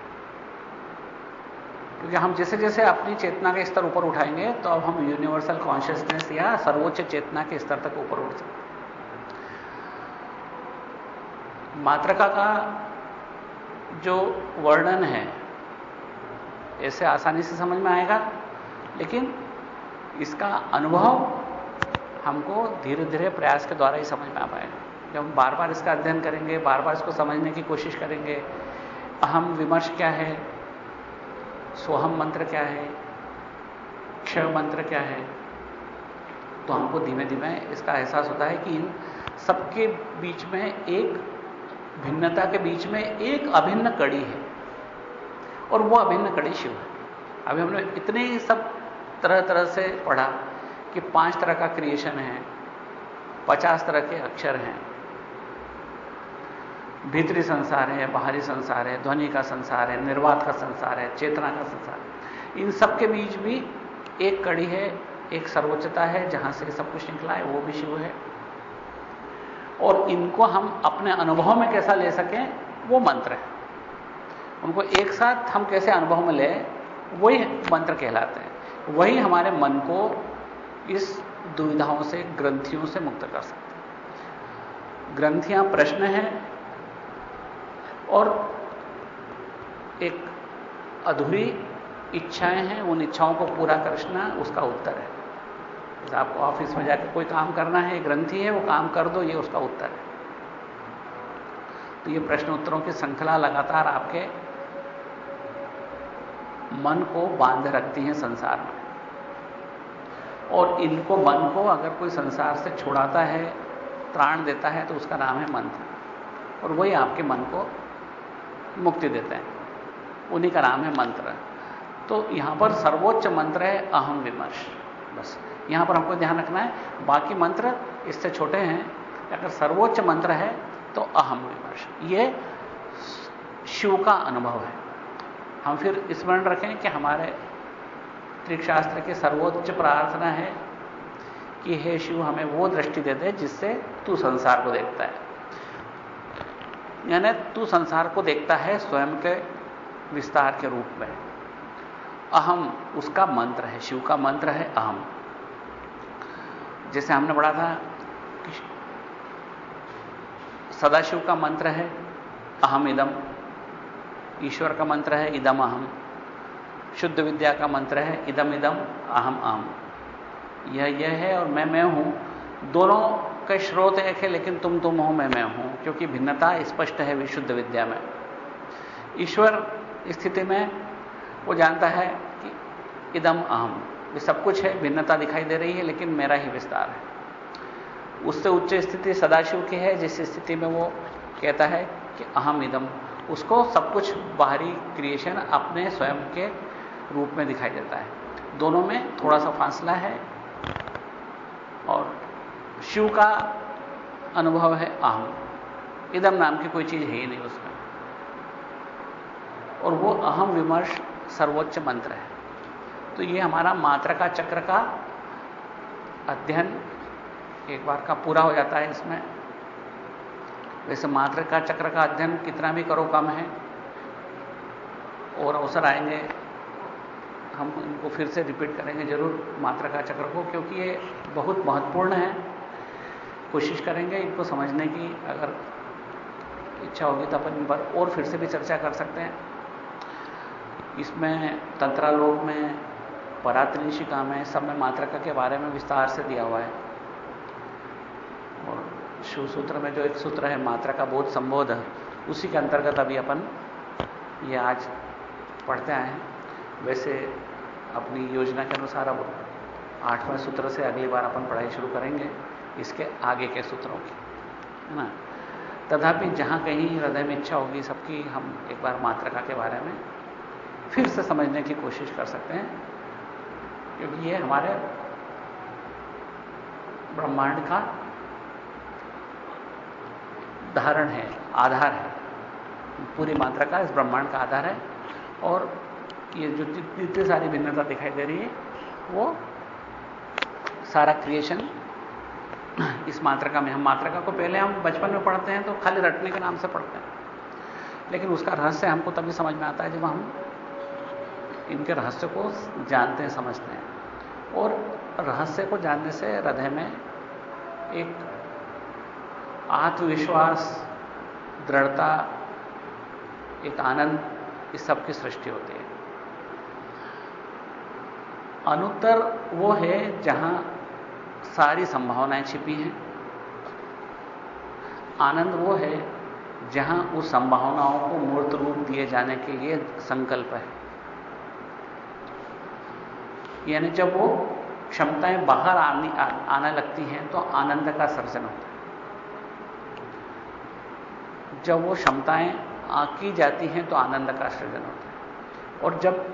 क्योंकि हम जैसे जैसे अपनी चेतना के स्तर ऊपर उठाएँगे तो अब हम यूनिवर्सल कॉन्शियसनेस या सर्वोच्च चेतना के स्तर तक ऊपर उठ सकते मात्रका का जो वर्णन है, ऐसे आसानी से समझ में आएगा, लेकिन इसका अनुभव हमको धीरे धीरे प्रयास के द्वारा ही समझ में आ पाएगा। जब हम बार बार इसका अध्ययन करेंगे बार बार इसको समझने की कोशिश करेंगे। अहम विमर्श क्या है? सोहम मंत्र क्या है? क्षय मंत्र क्या है? तो हमको धीमे धीमे इसका एहसास होता है कि इन सबके बीच में एक भिन्नता के बीच में एक अभिन्न कड़ी है। और वो अभिन्न कड़ी शिव है। अभी हमने इतने ही सब तरह तरह से पढ़ा कि पाँच तरह का क्रिएशन है, पचास तरह के अक्षर हैं। भीतरी संसार है, बाहरी संसार है, ध्वनि का संसार है, निर्वात का संसार है, चेतना का संसार है। इन सब के बीच भी एक कड़ी है, एक सर्वोच्चता है, जहाँ से सब कुछ निकला है, वो भी शिव है। और इनको हम अपने अनुभव में कैसा ले सकें, वो मंत्र है। उनको एक साथ हम कैसे अनुभव में ले, वही मंत्र कहलाते हैं। वही हमारे मन को इस दुविधाओं से, ग्रंथियों से मुक्त कर सकते हैं। ग्रंथियाँ प्रश्न हैं और एक अधूरी इच्छाएँ हैं, उन इच्छाओं को पूरा करना उसका उत्तर है। जैसे आपको ऑफ़िस में जाकर कोई काम करना है ग्रंथी है, वो काम कर दो, ये उसका उत्तर है। तो ये प्रश्न उत्तरों की श्रृंखला लगातार आपके मन को बाँध रखती है संसार में। और इनको मन को अगर कोई संसार से छुड़ाता है, त्राण देता है तो उसका नाम है मंत्र। और वही आपके मन को मुक्ति देते हैं। उन्हीं का नाम है मंत्र। तो यहाँ पर सर्वोच्च मंत्र है अहम विमर्श। बस। यहाँ पर हमको ध्यान रखना है, बाकी मंत्र इससे छोटे हैं। अगर सर्वोच्च मंत्र है तो अहम विमर्श। ये शिव का अनुभव है। हम फिर स्मरण रखें कि हमारे त्रिकशास्त्र की सर्वोच्च प्रार्थना है कि हे शिव, हमें वो दृष्टि दे दे जिससे तू संसार को देखता है। यानी तू संसार को देखता है स्वयं के विस्तार के रूप में। अहम, उसका मंत्र है, शिव का मंत्र है अहम। जैसे हमने पढ़ा था सदाशिव का मंत्र है अहम इदम, ईश्वर का मंत्र है इदम अहम, शुद्ध विद्या का मंत्र है इदम इदम अहम अहम। यह यह है और मैं मैं हूँ। दोनों का स्रोत एक है, लेकिन तुम तुम हो मैं मैं हूँ, क्योंकि भिन्नता स्पष्ट है विशुद्ध विद्या में। ईश्वर स्थिति में वो जानता है कि इदम अहम, ये सब कुछ है, भिन्नता दिखाई दे रही है, लेकिन मेरा ही विस्तार है। उससे उच्च स्थिति सदाशिव की है, जिस स्थिति में वो कहता है कि अहम इदम, उसको सब कुछ बाहरी क्रिएशन अपने स्वयं के रूप में दिखाई देता है। दोनों में थोड़ा सा फासला है और शिव का अनुभव है अहम इदम नाम की कोई चीज़ है ही नहीं उसमें और वो अहम विमर्श सर्वोच्च मंत्र है। तो ये हमारा मात्रा का चक्र का अध्ययन एक बार का पूरा हो जाता है इसमें। वैसे मात्र का चक्र का अध्ययन कितना भी करो कम है। और अवसर आएँगे, हम इनको फिर से रिपीट करेंगे ज़रूर मात्रा का चक्र को, क्योंकि ये बहुत महत्वपूर्ण है। कोशिश करेंगे इनको समझने की, अगर इच्छा होगी तो अपन इन पर और फिर से भी चर्चा कर सकते हैं। इसमें तंत्रालोक में परात्रिशिका में सब में मात्रका के बारे में विस्तार से दिया हुआ है। और शिव सूत्र में जो एक सूत्र है मात्रा का बोध संबोध, उसी के अंतर्गत अभी अपन ये आज पढ़ते आए हैं। वैसे अपनी योजना के अनुसार अब आठवें सूत्र से अगली बार अपन पढ़ाई शुरू करेंगे। इसके आगे के सूत्रों की, है ना? तथापि जहाँ कहीं हृदय में इच्छा होगी सबकी हम एक बार मात्रका के बारे में फिर से समझने की कोशिश कर सकते हैं, क्योंकि ये हमारे ब्रह्मांड का धारण है, आधार है। पूरी मात्रा का इस ब्रह्मांड का आधार है और ये जो जितनी सारी भिन्नता दिखाई दे रही है, वो सारा क्रिएशन इस मात्रका में। हम मात्रका को पहले हम बचपन में पढ़ते हैं तो खाली रटने के नाम से पढ़ते हैं। लेकिन उसका रहस्य हमको तभी समझ में आता है जब हम इनके रहस्य को जानते हैं, समझते हैं। और रहस्य को जानने से हृदय में एक आत्मविश्वास, दृढ़ता, एक आनंद, इस सब की सृष्टि होती है। अनुत्तर वो है जहाँ सारी संभावनाएँ छिपी हैं। आनंद वो है जहाँ उस संभावनाओं को मूर्त रूप दिए जाने के लिए संकल्प है। यानी जब वो क्षमताएँ बाहर आने आने लगती हैं तो आनंद का सर्जन होता है। जब वो क्षमताएँ की जाती हैं तो आनंद का सृजन होता है। और जब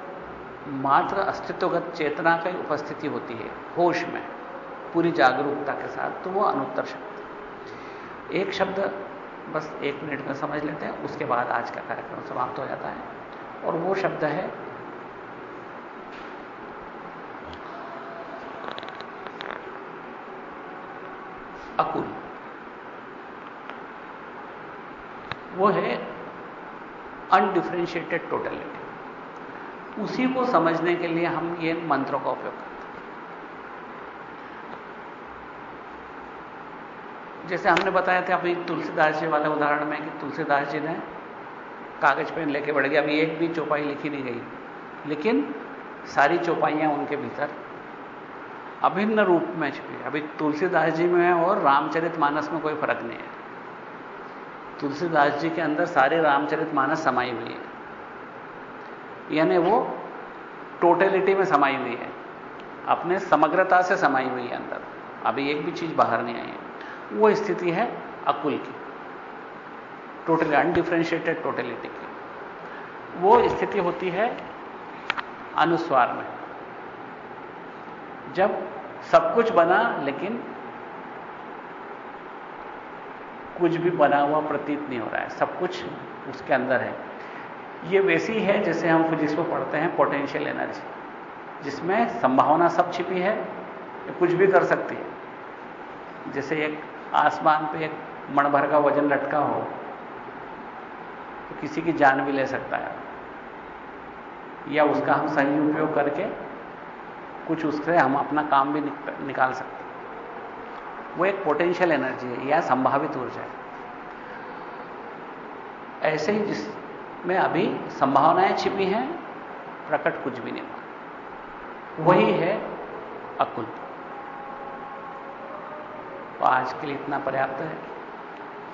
मात्र अस्तित्वगत चेतना की उपस्थिति होती है, होश में पूरी जागरूकता के साथ तो वो अनुत्तर शब्द एक शब्द बस एक मिनट में समझ लेते हैं, उसके बाद आज का कार्यक्रम समाप्त हो जाता है। और वो शब्द है, अकुल। वो है अनडिफ्रेंशिएटेड टोटलिटी। उसी को समझने के लिए हम ये मंत्रों का उपयोग करते हैं। जैसे हमने बताया था अभी तुलसीदास जी वाले उदाहरण में कि तुलसीदास जी ने कागज़ पेन लेके बढ़ गया। अभी एक भी चौपाई लिखी नहीं गई। लेकिन सारी चौपाइयाँ उनके भीतर अभिन्न रूप में छुपी। अभी तुलसीदास जी में और रामचरित मानस में कोई फ़र्क नहीं है। तुलसीदास जी के अंदर सारे रामचरित मानस समाई हुई है। यानी वो टोटलिटी में समाई हुई है। अपने समग्रता से समाई हुई है अंदर। अभी एक भी चीज़ बाहर नहीं आई है। वो स्थिति है अकुल की। टोटली अनडिफ्रेंशिएटेड टोटलिटी की। वो स्थिति होती है अनुस्वार में। जब सब कुछ बना, लेकिन कुछ भी बना हुआ प्रतीत नहीं हो रहा है। सब कुछ उसके अंदर है। ये वैसी है जैसे हम फिजिक्स में पढ़ते हैं पोटेंशियल एनर्जी जिसमें संभावना सब छिपी है, कुछ भी कर सकती है। जैसे एक आसमान पे एक मण भर का वज़न लटका हो तो किसी की जान भी ले सकता है। या उसका हम सही उपयोग करके कुछ उससे हम अपना काम भी निकाल सकते हैं। वो एक पोटेंशियल एनर्जी है या संभावित ऊर्जा है। ऐसे ही जिसमें अभी संभावनाएँ छिपी हैं, प्रकट कुछ भी नहीं हुआ। वही है अकुल। तो आज के लिए इतना पर्याप्त है।